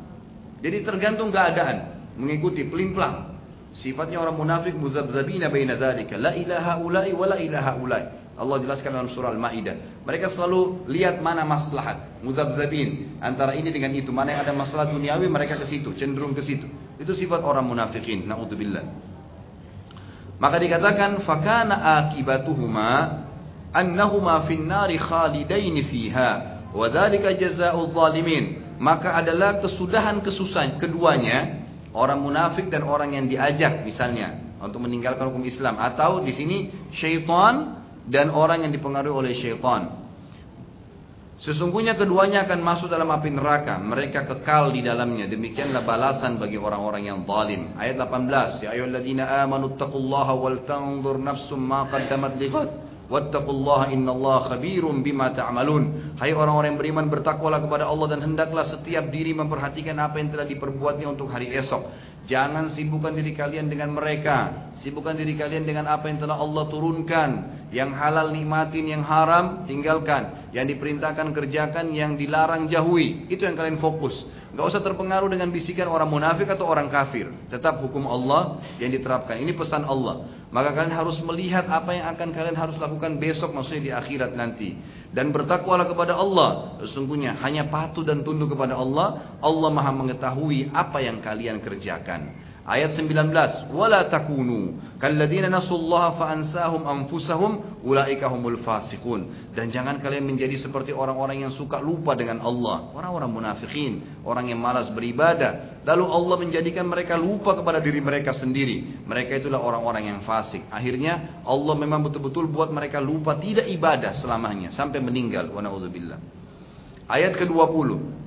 [SPEAKER 1] Jadi tergantung keadaan, mengikuti pelimplang. Sifatnya orang munafik muzabzabina baina dzalika. La ilaha ulai wa la ilaha ulai. Allah jelaskan dalam surah Al-Maidah. Mereka selalu lihat mana maslahat, muzabzabin antara ini dengan itu. Mana yang ada masalah duniawi mereka ke situ, cenderung ke situ. Itu sifat orang munafikin. Nauzubillah. Maka dikatakan fakana akibatuhuma annahuma fin nari khalidain fiha wa dzalika zalimin. Maka adalah kesudahan kesusahan keduanya orang munafik dan orang yang diajak misalnya untuk meninggalkan hukum Islam atau di sini syaitan dan orang yang dipengaruhi oleh syaitan. Sesungguhnya keduanya akan masuk dalam api neraka, mereka kekal di dalamnya. Demikianlah balasan bagi orang-orang yang zalim. Ayat 18, ya ayyuhalladzina amanu taqullaha wal tanzur nafsum ma qaddamat lighad. Wattaqullaha innallaha khabirum bima ta'malun. Hai orang-orang yang beriman bertakwalah kepada Allah dan hendaklah setiap diri memperhatikan apa yang telah diperbuatnya untuk hari esok. Jangan sibukkan diri kalian dengan mereka. Sibukkan diri kalian dengan apa yang telah Allah turunkan. Yang halal nikmatin, yang haram tinggalkan. Yang diperintahkan kerjakan, yang dilarang jauhi. Itu yang kalian fokus. Gak usah terpengaruh dengan bisikan orang munafik atau orang kafir. Tetap hukum Allah yang diterapkan. Ini pesan Allah. Maka kalian harus melihat apa yang akan kalian harus lakukan besok maksudnya di akhirat nanti. Dan bertakwalah kepada Allah. Sesungguhnya hanya patuh dan tunduk kepada Allah. Allah maha mengetahui apa yang kalian kerjakan. Ayat 19, "Wala takunu kalladzina nasullaha fa ansahum anfusahum ulaika humul fasiqun." Dan jangan kalian menjadi seperti orang-orang yang suka lupa dengan Allah, orang-orang munafikin, orang yang malas beribadah. Lalu Allah menjadikan mereka lupa kepada diri mereka sendiri. Mereka itulah orang-orang yang fasik. Akhirnya Allah memang betul-betul buat mereka lupa tidak ibadah selamanya sampai meninggal. Wa naudzubillah. Ayat ke-20.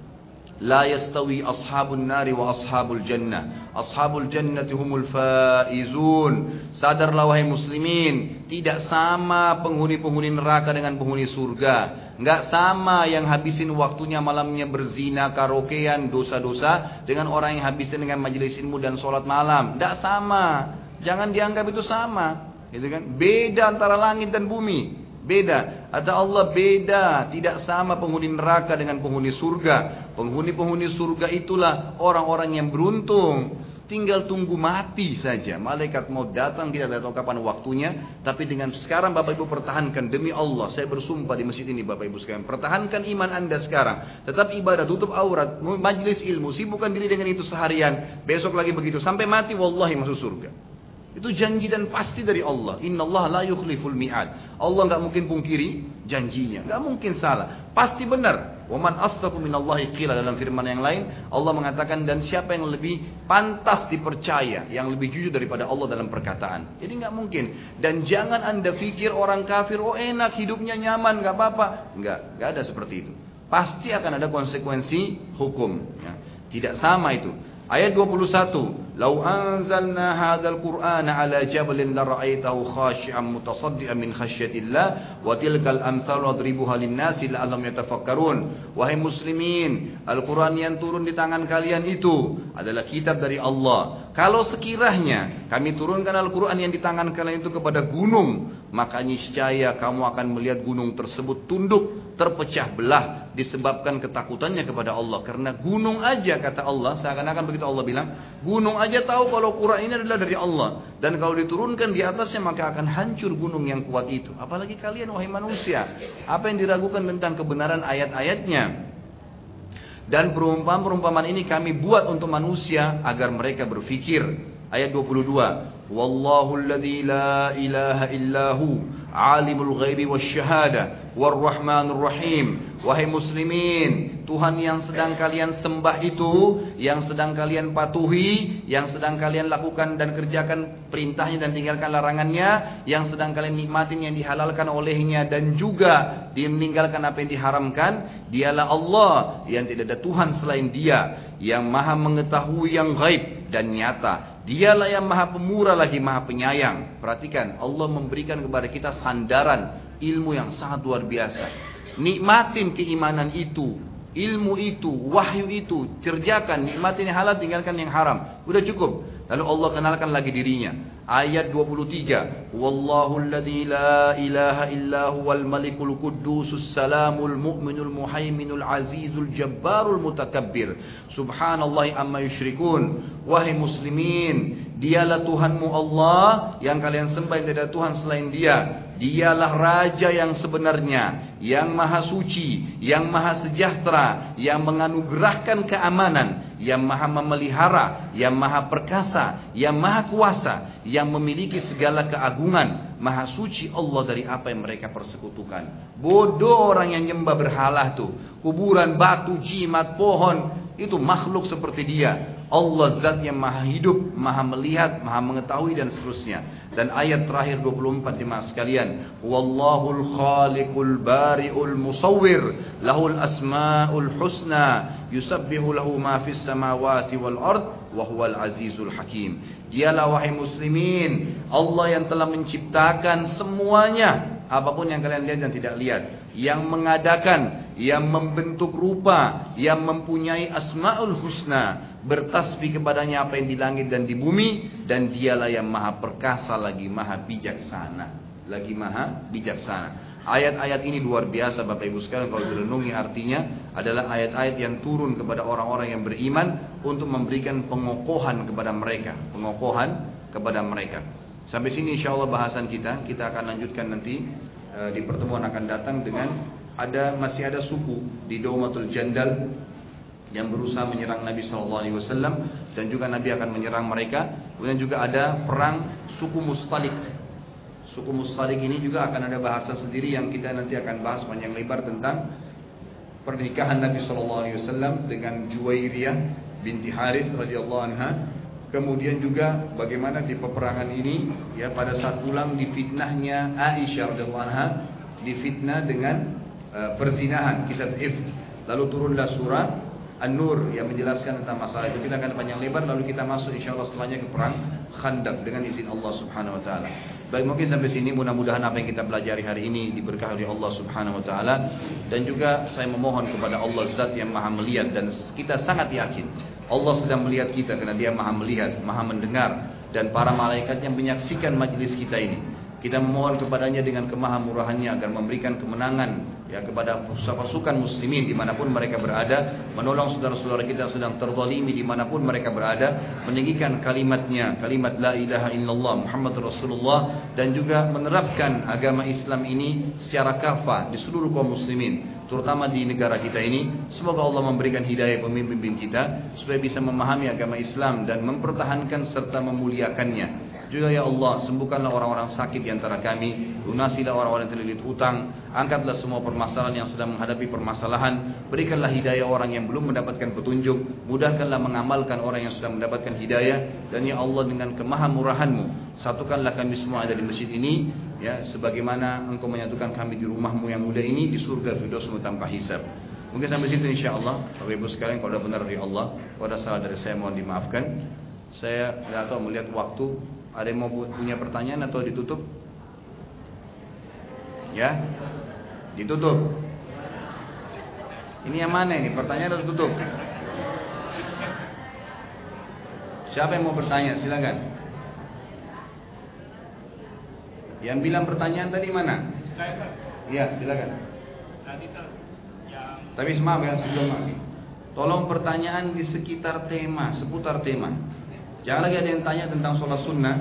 [SPEAKER 1] لا يستوي أصحاب النار وأصحاب الجنة أصحاب الجنة هم الفائزون Sadarlah wahai muslimin Tidak sama penghuni-penghuni neraka dengan penghuni surga Enggak sama yang habisin waktunya malamnya berzina, karaokean, dosa-dosa Dengan orang yang habisin dengan majelis ilmu dan sholat malam Enggak sama Jangan dianggap itu sama gitu kan? Beda antara langit dan bumi Beda. Kata Allah beda. Tidak sama penghuni neraka dengan penghuni surga. Penghuni-penghuni surga itulah orang-orang yang beruntung. Tinggal tunggu mati saja. Malaikat mau datang tidak tahu kapan waktunya. Tapi dengan sekarang Bapak Ibu pertahankan demi Allah. Saya bersumpah di masjid ini Bapak Ibu sekalian. Pertahankan iman Anda sekarang. Tetap ibadah, tutup aurat, majlis ilmu. Sibukkan diri dengan itu seharian. Besok lagi begitu. Sampai mati wallahi masuk surga. Itu janji dan pasti dari Allah. Inna Allah la yukhliful mi'ad. Allah nggak mungkin pungkiri janjinya. nggak mungkin salah. Pasti benar. Waman asdaqu minallahi qila dalam firman yang lain. Allah mengatakan dan siapa yang lebih pantas dipercaya. Yang lebih jujur daripada Allah dalam perkataan. Jadi nggak mungkin. Dan jangan anda pikir orang kafir. Oh enak hidupnya nyaman nggak apa-apa. Nggak. Nggak ada seperti itu. Pasti akan ada konsekuensi hukum. Ya. Tidak sama itu. Ayat 21. Lau anzalna hadzal Qur'ana ala la ra'aitahu khashi'an mutasaddian min khasyatillah wa tilkal amsal wadribuha lin-nasi la'allam yatafakkarun. Wahai muslimin, Al-Qur'an yang turun di tangan kalian itu adalah kitab dari Allah. Kalau sekiranya kami turunkan Al-Qur'an yang di tangan kalian itu kepada gunung, maka niscaya kamu akan melihat gunung tersebut tunduk, terpecah belah disebabkan ketakutannya kepada Allah. Karena gunung aja kata Allah, seakan-akan begitu Allah bilang, gunung aja tahu kalau Quran ini adalah dari Allah. Dan kalau diturunkan di atasnya maka akan hancur gunung yang kuat itu. Apalagi kalian wahai manusia, apa yang diragukan tentang kebenaran ayat-ayatnya? Dan perumpamaan-perumpamaan ini kami buat untuk manusia agar mereka berfikir. Ayat 22. Wallahu alladhi la ilaha illahu alimul ghaibi wasyahada warrahmanur rahim. Wahai muslimin, Tuhan yang sedang kalian sembah itu, yang sedang kalian patuhi, yang sedang kalian lakukan dan kerjakan perintahnya dan tinggalkan larangannya, yang sedang kalian nikmatin yang dihalalkan olehnya dan juga dia meninggalkan apa yang diharamkan, dialah Allah yang tidak ada Tuhan selain dia, yang maha mengetahui yang gaib dan nyata. Dialah yang maha pemurah lagi maha penyayang. Perhatikan, Allah memberikan kepada kita sandaran ilmu yang sangat luar biasa. Nikmatin keimanan itu, ilmu itu, wahyu itu, kerjakan, nikmatin yang halal, tinggalkan yang haram. Udah cukup. Lalu Allah kenalkan lagi dirinya. Ayat 23. Wallahu alladhi la ilaha illa huwal malikul qudusus salamul mu'minul muhaiminul azizul jabbarul mutakabbir. Subhanallah amma yushrikun. Wahai muslimin, dialah Tuhanmu Allah yang kalian sembah tidak ada Tuhan selain dia. Dialah raja yang sebenarnya, yang maha suci, yang maha sejahtera, yang menganugerahkan keamanan, yang maha memelihara, yang maha perkasa, yang maha kuasa, yang memiliki segala keagungan, maha suci Allah dari apa yang mereka persekutukan. Bodoh orang yang nyembah berhala tuh, kuburan, batu, jimat, pohon, itu makhluk seperti dia. Allah zat yang maha hidup, maha melihat, maha mengetahui dan seterusnya. Dan ayat terakhir 24 jemaah sekalian. Wallahul khaliqul bari'ul musawwir. Lahul asma'ul husna. Yusabbihu lahu ma fis samawati wal ard. Wahuwal azizul hakim. Dialah wahai muslimin. Allah yang telah menciptakan semuanya. Apa pun yang kalian lihat dan tidak lihat. Yang mengadakan yang membentuk rupa, yang mempunyai asmaul husna, bertasbih kepadanya apa yang di langit dan di bumi dan dialah yang maha perkasa lagi maha bijaksana. Lagi maha bijaksana. Ayat-ayat ini luar biasa Bapak Ibu sekalian kalau direnungi artinya adalah ayat-ayat yang turun kepada orang-orang yang beriman untuk memberikan pengokohan kepada mereka, pengokohan kepada mereka. Sampai sini insya Allah bahasan kita, kita akan lanjutkan nanti e, di pertemuan akan datang dengan ada masih ada suku di Daumatul Jandal yang berusaha menyerang Nabi Shallallahu Alaihi Wasallam dan juga Nabi akan menyerang mereka. Kemudian juga ada perang suku Mustalik. Suku Mustalik ini juga akan ada bahasa sendiri yang kita nanti akan bahas panjang lebar tentang pernikahan Nabi Shallallahu Alaihi Wasallam dengan Juwairiyah binti Harith radhiyallahu anha. Kemudian juga bagaimana di peperangan ini ya pada saat pulang difitnahnya Aisyah radhiyallahu anha difitnah dengan Eh, perzinahan, kisah if. Lalu turunlah surah An-Nur yang menjelaskan tentang masalah itu. Kita akan panjang lebar lalu kita masuk insya Allah setelahnya ke perang Khandaq dengan izin Allah Subhanahu wa taala. Baik mungkin sampai sini mudah-mudahan apa yang kita pelajari hari ini diberkahi oleh Allah Subhanahu wa taala dan juga saya memohon kepada Allah Zat yang Maha melihat dan kita sangat yakin Allah sedang melihat kita karena Dia Maha melihat, Maha mendengar dan para malaikatnya menyaksikan majlis kita ini. Kita memohon kepadanya dengan kemahamurahannya agar memberikan kemenangan ya kepada pasukan muslimin di mana pun mereka berada, menolong saudara-saudara kita sedang terzalimi di mana pun mereka berada, meninggikan kalimatnya, kalimat la ilaha illallah Muhammad Rasulullah dan juga menerapkan agama Islam ini secara kafah di seluruh kaum muslimin terutama di negara kita ini. Semoga Allah memberikan hidayah pemimpin kita supaya bisa memahami agama Islam dan mempertahankan serta memuliakannya. Juga ya Allah, sembuhkanlah orang-orang sakit di antara kami, lunasilah orang-orang yang terlilit utang, angkatlah semua permasalahan yang sedang menghadapi permasalahan, berikanlah hidayah orang yang belum mendapatkan petunjuk, mudahkanlah mengamalkan orang yang sudah mendapatkan hidayah, dan ya Allah dengan kemahamurahanmu, satukanlah kami semua ada di masjid ini, ya sebagaimana engkau menyatukan kami di rumahmu yang mulia ini di surga Firdausmu tanpa hisab. Mungkin sampai situ insya Allah, Bapak Ibu sekalian kalau ada benar dari Allah, kalau ada salah dari saya mohon dimaafkan. Saya tidak tahu melihat waktu ada yang mau punya pertanyaan atau ditutup? Ya? Ditutup. Ini yang mana ini? Pertanyaan atau ditutup? Siapa yang mau bertanya? Silakan. Yang bilang pertanyaan tadi mana? Iya, silakan. Tapi maaf ya, sebelum Tolong pertanyaan di sekitar tema, seputar tema. Jangan lagi ada yang tanya tentang sholat sunnah.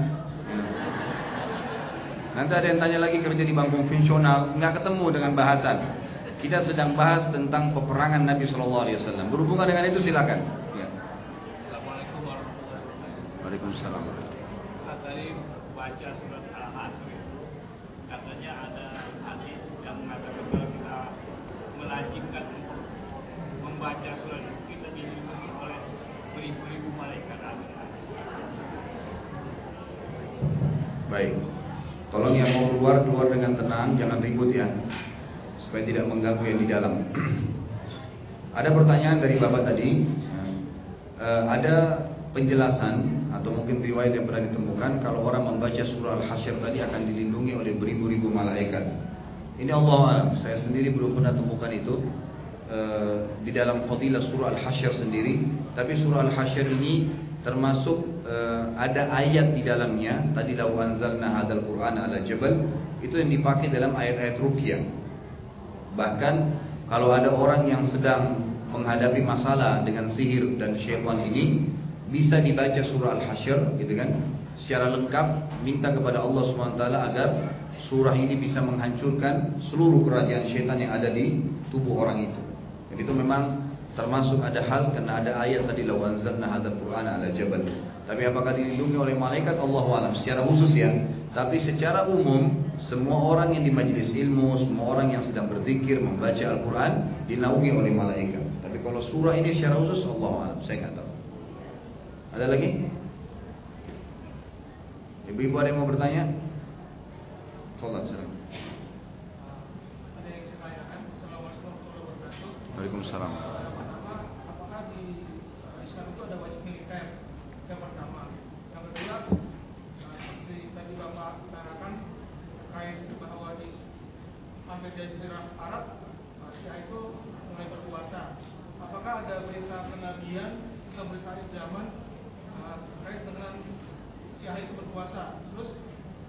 [SPEAKER 1] Nanti ada yang tanya lagi kerja di bank konvensional, nggak ketemu dengan bahasan. Kita sedang bahas tentang peperangan Nabi Shallallahu Alaihi Wasallam. Berhubungan dengan itu silakan. Ya.
[SPEAKER 2] Assalamualaikum warahmatullahi wabarakatuh.
[SPEAKER 1] Waalaikumsalam.
[SPEAKER 2] Saat tadi baca melajimkan membaca surat itu kita dilindungi oleh beribu-ribu malaikat.
[SPEAKER 1] Baik. Tolong yang mau keluar keluar dengan tenang, jangan ribut ya, supaya tidak mengganggu yang di dalam. (clears throat) ada pertanyaan dari bapak tadi, uh, ada penjelasan atau mungkin riwayat yang pernah ditemukan kalau orang membaca surah Al-Hasyr tadi akan dilindungi oleh beribu-ribu malaikat. Ini Allah alam, saya sendiri belum pernah temukan itu uh, di dalam fadilah surah Al-Hasyr sendiri, tapi surah Al-Hasyr ini termasuk uh, ada ayat di dalamnya. Tadi law anzalna hadzal qur'ana ala jabal itu yang dipakai dalam ayat-ayat ruqyah. Bahkan kalau ada orang yang sedang menghadapi masalah dengan sihir dan syaitan ini bisa dibaca surah al-hasyr gitu kan? Secara lengkap minta kepada Allah SWT agar surah ini bisa menghancurkan seluruh kerajaan syaitan yang ada di tubuh orang itu dan itu memang termasuk ada hal karena ada ayat tadi law anzalna hadzal qur'ana ala jabal tapi apakah dilindungi oleh malaikat Allah alam secara khusus ya. Tapi secara umum semua orang yang di majelis ilmu, semua orang yang sedang berzikir membaca Al-Quran dinaungi oleh malaikat. Tapi kalau surah ini secara khusus Allah alam saya nggak tahu. Ada lagi? Ibu-ibu ada yang mau bertanya? Tolong silakan. Waalaikumsalam.
[SPEAKER 3] sampai dari sejarah Arab Syiah itu mulai berkuasa. Apakah ada berita kenabian atau berita zaman terkait dengan Syiah itu berkuasa? Terus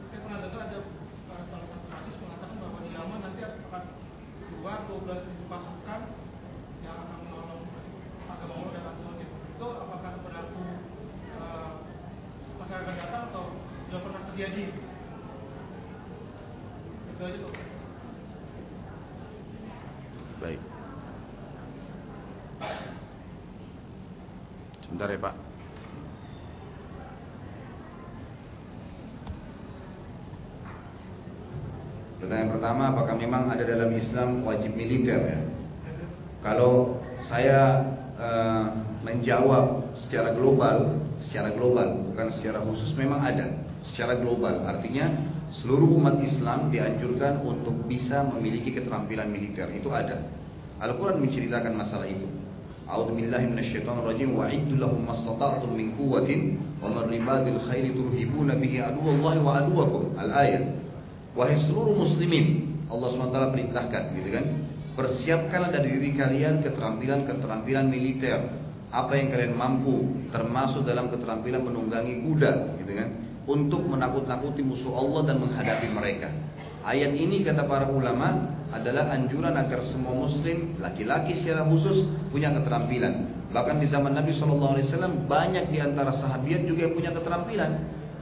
[SPEAKER 3] saya pernah dengar ada uh, salah satu hadis mengatakan Yaman nanti akan keluar 12 ribu pasukan yang akan menolong agama Allah dan Rasulnya. Itu apakah berlaku uh, masa akan datang atau sudah pernah terjadi? Itu aja tuh.
[SPEAKER 1] Baik. Sebentar ya Pak. Pertanyaan pertama, apakah memang ada dalam Islam wajib militer ya? Kalau saya uh, menjawab secara global, secara global bukan secara khusus memang ada secara global. Artinya seluruh umat Islam dianjurkan untuk bisa memiliki keterampilan militer. Itu ada. Al-Quran menceritakan masalah itu. A'udzu billahi minasyaitonir rajim wa iddu lahum mastata'tum min quwwatin wa min ribadil khairi turhibuna bihi aduwallahi wa aduwakum. Al-ayat. Wahai seluruh muslimin, Allah SWT perintahkan gitu kan. Persiapkanlah dari diri kalian keterampilan-keterampilan militer. Apa yang kalian mampu, termasuk dalam keterampilan menunggangi kuda, gitu kan, untuk menakut-nakuti musuh Allah dan menghadapi mereka. Ayat ini kata para ulama adalah anjuran agar semua muslim laki-laki secara khusus punya keterampilan. Bahkan di zaman Nabi SAW banyak di antara sahabat juga yang punya keterampilan.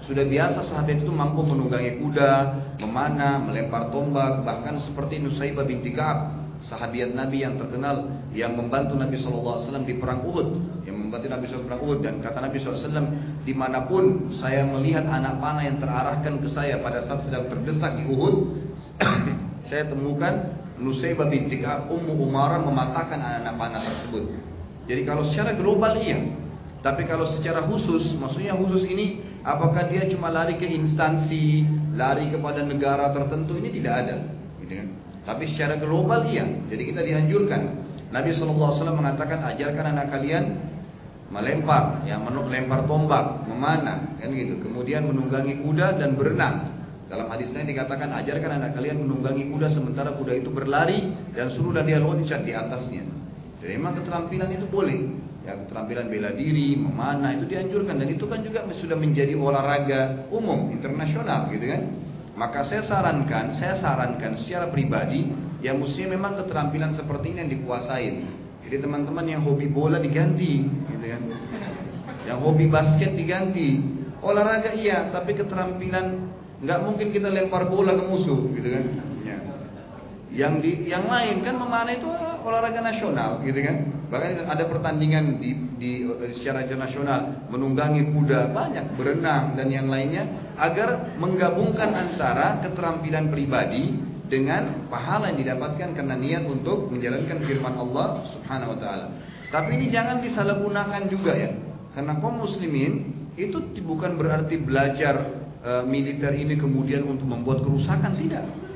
[SPEAKER 1] Sudah biasa sahabat itu mampu menunggangi kuda, memanah, melempar tombak, bahkan seperti Nusaibah binti Ka'ab, sahabat Nabi yang terkenal yang membantu Nabi SAW di perang Uhud, yang membantu Nabi SAW perang Uhud dan kata Nabi SAW, di mana pun saya melihat anak panah yang terarahkan ke saya pada saat sedang terdesak di Uhud, (clears throat) saya temukan Nusaibah binti Ka'ab, Ummu Umarah mematahkan anak-anak panah tersebut. Jadi kalau secara global iya, tapi kalau secara khusus, maksudnya khusus ini apakah dia cuma lari ke instansi, lari kepada negara tertentu ini tidak ada, gitu kan? Tapi secara global iya. Jadi kita dianjurkan. Nabi SAW mengatakan ajarkan anak kalian melempar, ya melempar tombak, memanah, kan gitu. Kemudian menunggangi kuda dan berenang. Dalam hadis lain dikatakan ajarkan anak kalian menunggangi kuda sementara kuda itu berlari dan suruhlah dia loncat di atasnya. Jadi memang keterampilan itu boleh. Ya, keterampilan bela diri, memanah itu dianjurkan dan itu kan juga sudah menjadi olahraga umum internasional gitu kan. Maka saya sarankan, saya sarankan secara pribadi yang mestinya memang keterampilan seperti ini yang dikuasain. Jadi teman-teman yang hobi bola diganti, gitu kan. Yang hobi basket diganti. Olahraga iya, tapi keterampilan nggak mungkin kita lempar bola ke musuh, gitu kan. Ya. Yang di, yang lain kan memanah itu olahraga nasional, gitu kan. Bahkan ada pertandingan di, di secara internasional menunggangi kuda banyak, berenang dan yang lainnya agar menggabungkan antara keterampilan pribadi dengan pahala yang didapatkan karena niat untuk menjalankan firman Allah Subhanahu wa taala. Tapi ini jangan disalahgunakan juga ya. Karena kaum muslimin itu bukan berarti belajar e, militer ini kemudian untuk membuat kerusakan tidak.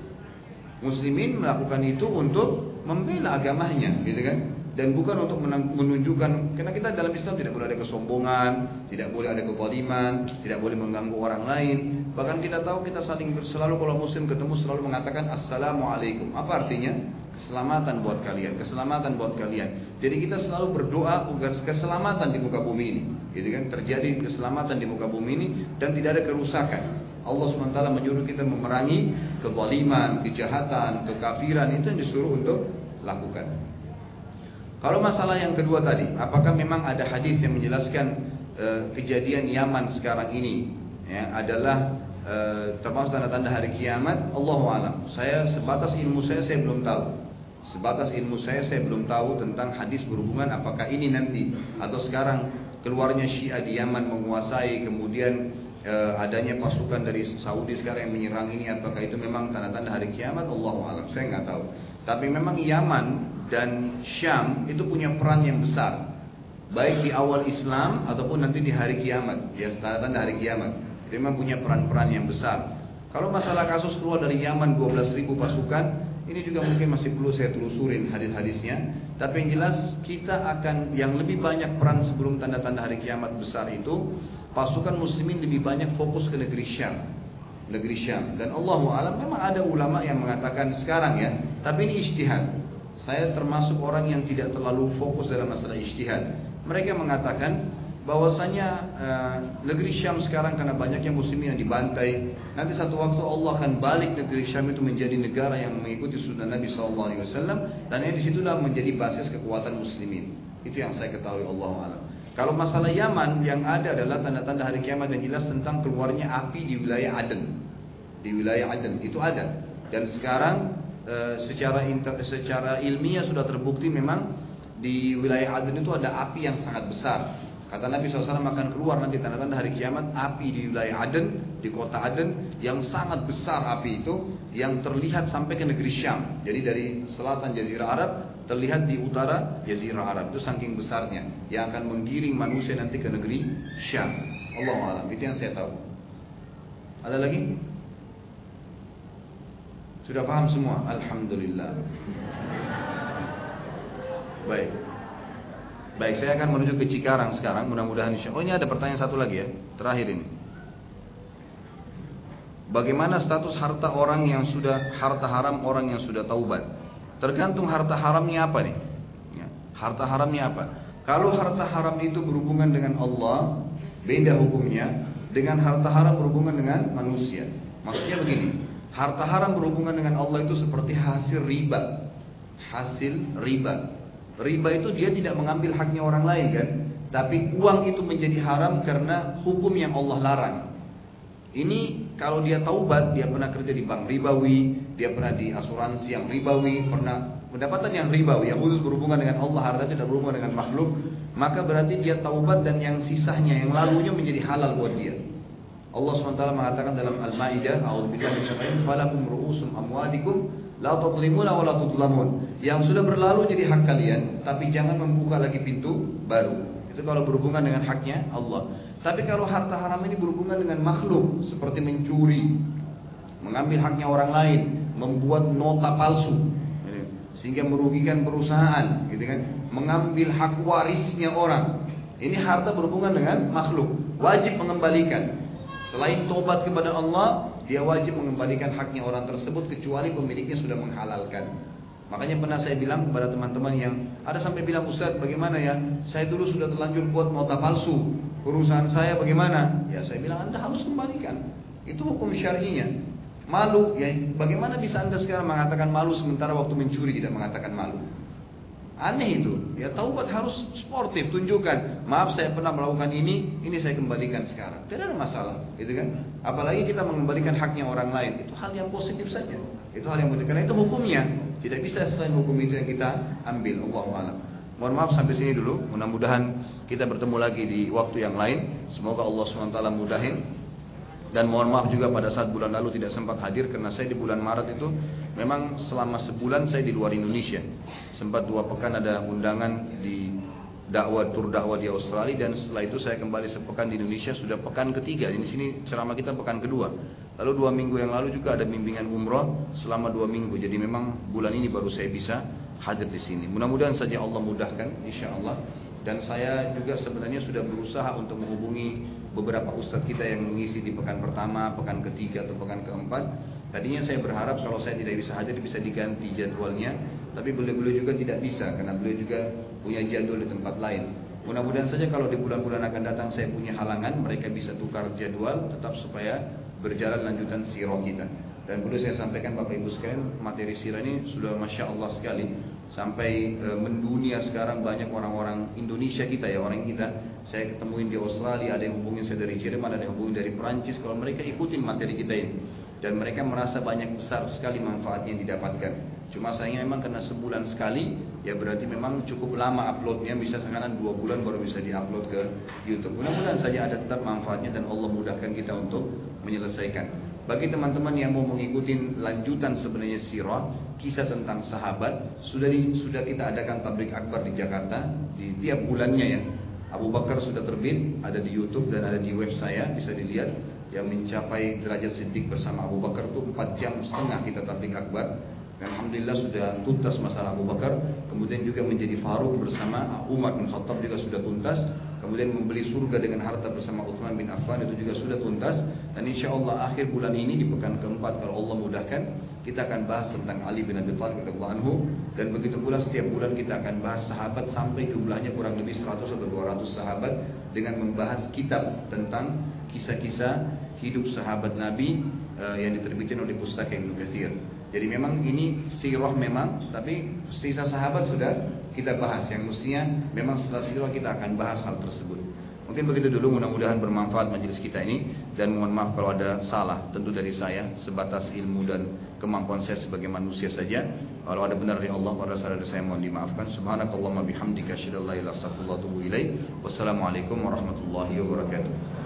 [SPEAKER 1] Muslimin melakukan itu untuk membela agamanya, gitu kan? dan bukan untuk menunjukkan karena kita dalam Islam tidak boleh ada kesombongan, tidak boleh ada kezaliman, tidak boleh mengganggu orang lain. Bahkan kita tahu kita saling selalu kalau muslim ketemu selalu mengatakan assalamualaikum. Apa artinya? Keselamatan buat kalian, keselamatan buat kalian. Jadi kita selalu berdoa agar keselamatan di muka bumi ini, gitu kan? Terjadi keselamatan di muka bumi ini dan tidak ada kerusakan. Allah SWT menyuruh kita memerangi kezaliman, kejahatan, kekafiran itu yang disuruh untuk lakukan. Kalau masalah yang kedua tadi, apakah memang ada hadis yang menjelaskan e, kejadian Yaman sekarang ini ya, adalah e, termasuk tanda-tanda hari kiamat? Allahu alam. Saya sebatas ilmu saya saya belum tahu. Sebatas ilmu saya saya belum tahu tentang hadis berhubungan apakah ini nanti atau sekarang keluarnya Syiah di Yaman menguasai kemudian e, adanya pasukan dari Saudi sekarang yang menyerang ini apakah itu memang tanda-tanda hari kiamat? Allahu alam. Saya nggak tahu. Tapi memang Yaman dan Syam itu punya peran yang besar baik di awal Islam ataupun nanti di hari kiamat ya tanda hari kiamat Dia memang punya peran-peran yang besar kalau masalah kasus keluar dari Yaman 12.000 pasukan ini juga mungkin masih perlu saya telusurin hadis-hadisnya tapi yang jelas kita akan yang lebih banyak peran sebelum tanda-tanda hari kiamat besar itu pasukan muslimin lebih banyak fokus ke negeri Syam negeri Syam dan Allah alam memang ada ulama yang mengatakan sekarang ya tapi ini ijtihad saya termasuk orang yang tidak terlalu fokus dalam masalah ijtihad. Mereka mengatakan bahwasanya uh, negeri Syam sekarang karena banyaknya muslimin yang dibantai, nanti satu waktu Allah akan balik negeri Syam itu menjadi negara yang mengikuti sunnah Nabi SAW dan di situlah menjadi basis kekuatan muslimin. Itu yang saya ketahui Allah alam. Kalau masalah Yaman yang ada adalah tanda-tanda hari kiamat yang jelas tentang keluarnya api di wilayah Aden. Di wilayah Aden itu ada. Dan sekarang e, secara inter, secara ilmiah sudah terbukti memang di wilayah Aden itu ada api yang sangat besar. Kata Nabi SAW akan keluar nanti tanda-tanda hari kiamat api di wilayah Aden, di kota Aden yang sangat besar api itu yang terlihat sampai ke negeri Syam. Jadi dari selatan Jazirah Arab terlihat di utara Jazirah Arab itu saking besarnya yang akan menggiring manusia nanti ke negeri Syam. Allah alam itu yang saya tahu. Ada lagi? Sudah paham semua? Alhamdulillah. Baik. Baik, saya akan menuju ke Cikarang sekarang. Mudah-mudahan insya Oh ini ada pertanyaan satu lagi ya, terakhir ini. Bagaimana status harta orang yang sudah harta haram orang yang sudah taubat? Tergantung harta haramnya apa nih? Ya, harta haramnya apa? Kalau harta haram itu berhubungan dengan Allah, beda hukumnya dengan harta haram berhubungan dengan manusia. Maksudnya begini, harta haram berhubungan dengan Allah itu seperti hasil riba. Hasil riba. Riba itu dia tidak mengambil haknya orang lain kan, tapi uang itu menjadi haram karena hukum yang Allah larang. Ini kalau dia taubat, dia pernah kerja di bank ribawi, dia pernah di asuransi yang ribawi, pernah pendapatan yang ribawi yang khusus berhubungan dengan Allah, harta tidak berhubungan dengan makhluk, maka berarti dia taubat dan yang sisanya, yang lalunya menjadi halal buat dia. Allah SWT mengatakan dalam Al-Maidah, "A'udzubillahi minasyaitonir falakum ru'usum amwadikum La tadlimuna wa la tudlamun. Yang sudah berlalu jadi hak kalian, tapi jangan membuka lagi pintu baru. Itu kalau berhubungan dengan haknya Allah. Tapi kalau harta haram ini berhubungan dengan makhluk, seperti mencuri, mengambil haknya orang lain, membuat nota palsu, sehingga merugikan perusahaan, gitu kan? Mengambil hak warisnya orang. Ini harta berhubungan dengan makhluk, wajib mengembalikan. Selain tobat kepada Allah, dia wajib mengembalikan haknya orang tersebut kecuali pemiliknya sudah menghalalkan. Makanya pernah saya bilang kepada teman-teman yang ada sampai bilang Ustaz bagaimana ya saya dulu sudah terlanjur buat nota palsu perusahaan saya bagaimana ya saya bilang Anda harus kembalikan itu hukum syar'inya malu ya bagaimana bisa Anda sekarang mengatakan malu sementara waktu mencuri tidak mengatakan malu Aneh itu. Ya taubat harus sportif, tunjukkan. Maaf saya pernah melakukan ini, ini saya kembalikan sekarang. Tidak ada masalah, gitu kan? Apalagi kita mengembalikan haknya orang lain, itu hal yang positif saja. Itu hal yang positif karena itu hukumnya. Tidak bisa selain hukum itu yang kita ambil. Allah alam. Mohon maaf sampai sini dulu. Mudah-mudahan kita bertemu lagi di waktu yang lain. Semoga Allah SWT mudahin dan mohon maaf juga pada saat bulan lalu tidak sempat hadir karena saya di bulan Maret itu memang selama sebulan saya di luar Indonesia. Sempat dua pekan ada undangan di dakwah tur dakwah di Australia dan setelah itu saya kembali sepekan di Indonesia sudah pekan ketiga. Di sini ceramah kita pekan kedua. Lalu dua minggu yang lalu juga ada bimbingan umroh selama dua minggu. Jadi memang bulan ini baru saya bisa hadir di sini. Mudah-mudahan saja Allah mudahkan, insya Allah. Dan saya juga sebenarnya sudah berusaha untuk menghubungi beberapa ustadz kita yang mengisi di pekan pertama, pekan ketiga atau pekan keempat. Tadinya saya berharap kalau saya tidak bisa hadir bisa diganti jadwalnya, tapi beliau-beliau juga tidak bisa karena beliau juga punya jadwal di tempat lain. Mudah-mudahan saja kalau di bulan-bulan akan datang saya punya halangan, mereka bisa tukar jadwal tetap supaya berjalan lanjutan sirah kita. Dan perlu saya sampaikan Bapak Ibu sekalian, materi sirah ini sudah Masya Allah sekali. Sampai e, mendunia sekarang banyak orang-orang Indonesia kita ya, orang kita. Saya ketemuin di Australia, ada yang hubungin saya dari Jerman, ada yang hubungin dari Perancis. Kalau mereka ikutin materi kita ini. Dan mereka merasa banyak besar sekali manfaatnya yang didapatkan. Cuma sayangnya memang karena sebulan sekali, ya berarti memang cukup lama uploadnya. Bisa sekarang dua bulan baru bisa diupload ke YouTube. Mudah-mudahan saja ada tetap manfaatnya dan Allah mudahkan kita untuk menyelesaikan. Bagi teman-teman yang mau mengikuti lanjutan sebenarnya sirah, kisah tentang sahabat, sudah di, sudah kita adakan tablik akbar di Jakarta di tiap bulannya ya. Abu Bakar sudah terbit, ada di YouTube dan ada di web saya, bisa dilihat yang mencapai derajat siddiq bersama Abu Bakar itu 4 jam setengah kita tablik akbar. Alhamdulillah sudah tuntas masalah Abu Bakar. Kemudian juga menjadi Faruq bersama Umar bin Khattab juga sudah tuntas. Kemudian membeli surga dengan harta bersama Uthman bin Affan itu juga sudah tuntas. Dan insya Allah akhir bulan ini di pekan keempat kalau Allah mudahkan kita akan bahas tentang Ali bin Abi Thalib anhu. Dan begitu pula setiap bulan kita akan bahas sahabat sampai jumlahnya kurang lebih 100 atau 200 sahabat dengan membahas kitab tentang kisah-kisah hidup sahabat Nabi uh, yang diterbitkan oleh pustaka Ibnu Katsir. Jadi memang ini sirah memang, tapi sisa sahabat sudah kita bahas. Yang mestinya memang setelah sirah kita akan bahas hal tersebut. Mungkin begitu dulu mudah-mudahan bermanfaat majelis kita ini dan mohon maaf kalau ada salah tentu dari saya sebatas ilmu dan kemampuan saya sebagai manusia saja. Kalau ada benar dari Allah pada salah dari saya mohon dimaafkan. Subhanakallahumma bihamdika asyhadu an la ilaha illa anta astaghfiruka wa atubu ilaik. Wassalamualaikum warahmatullahi wabarakatuh.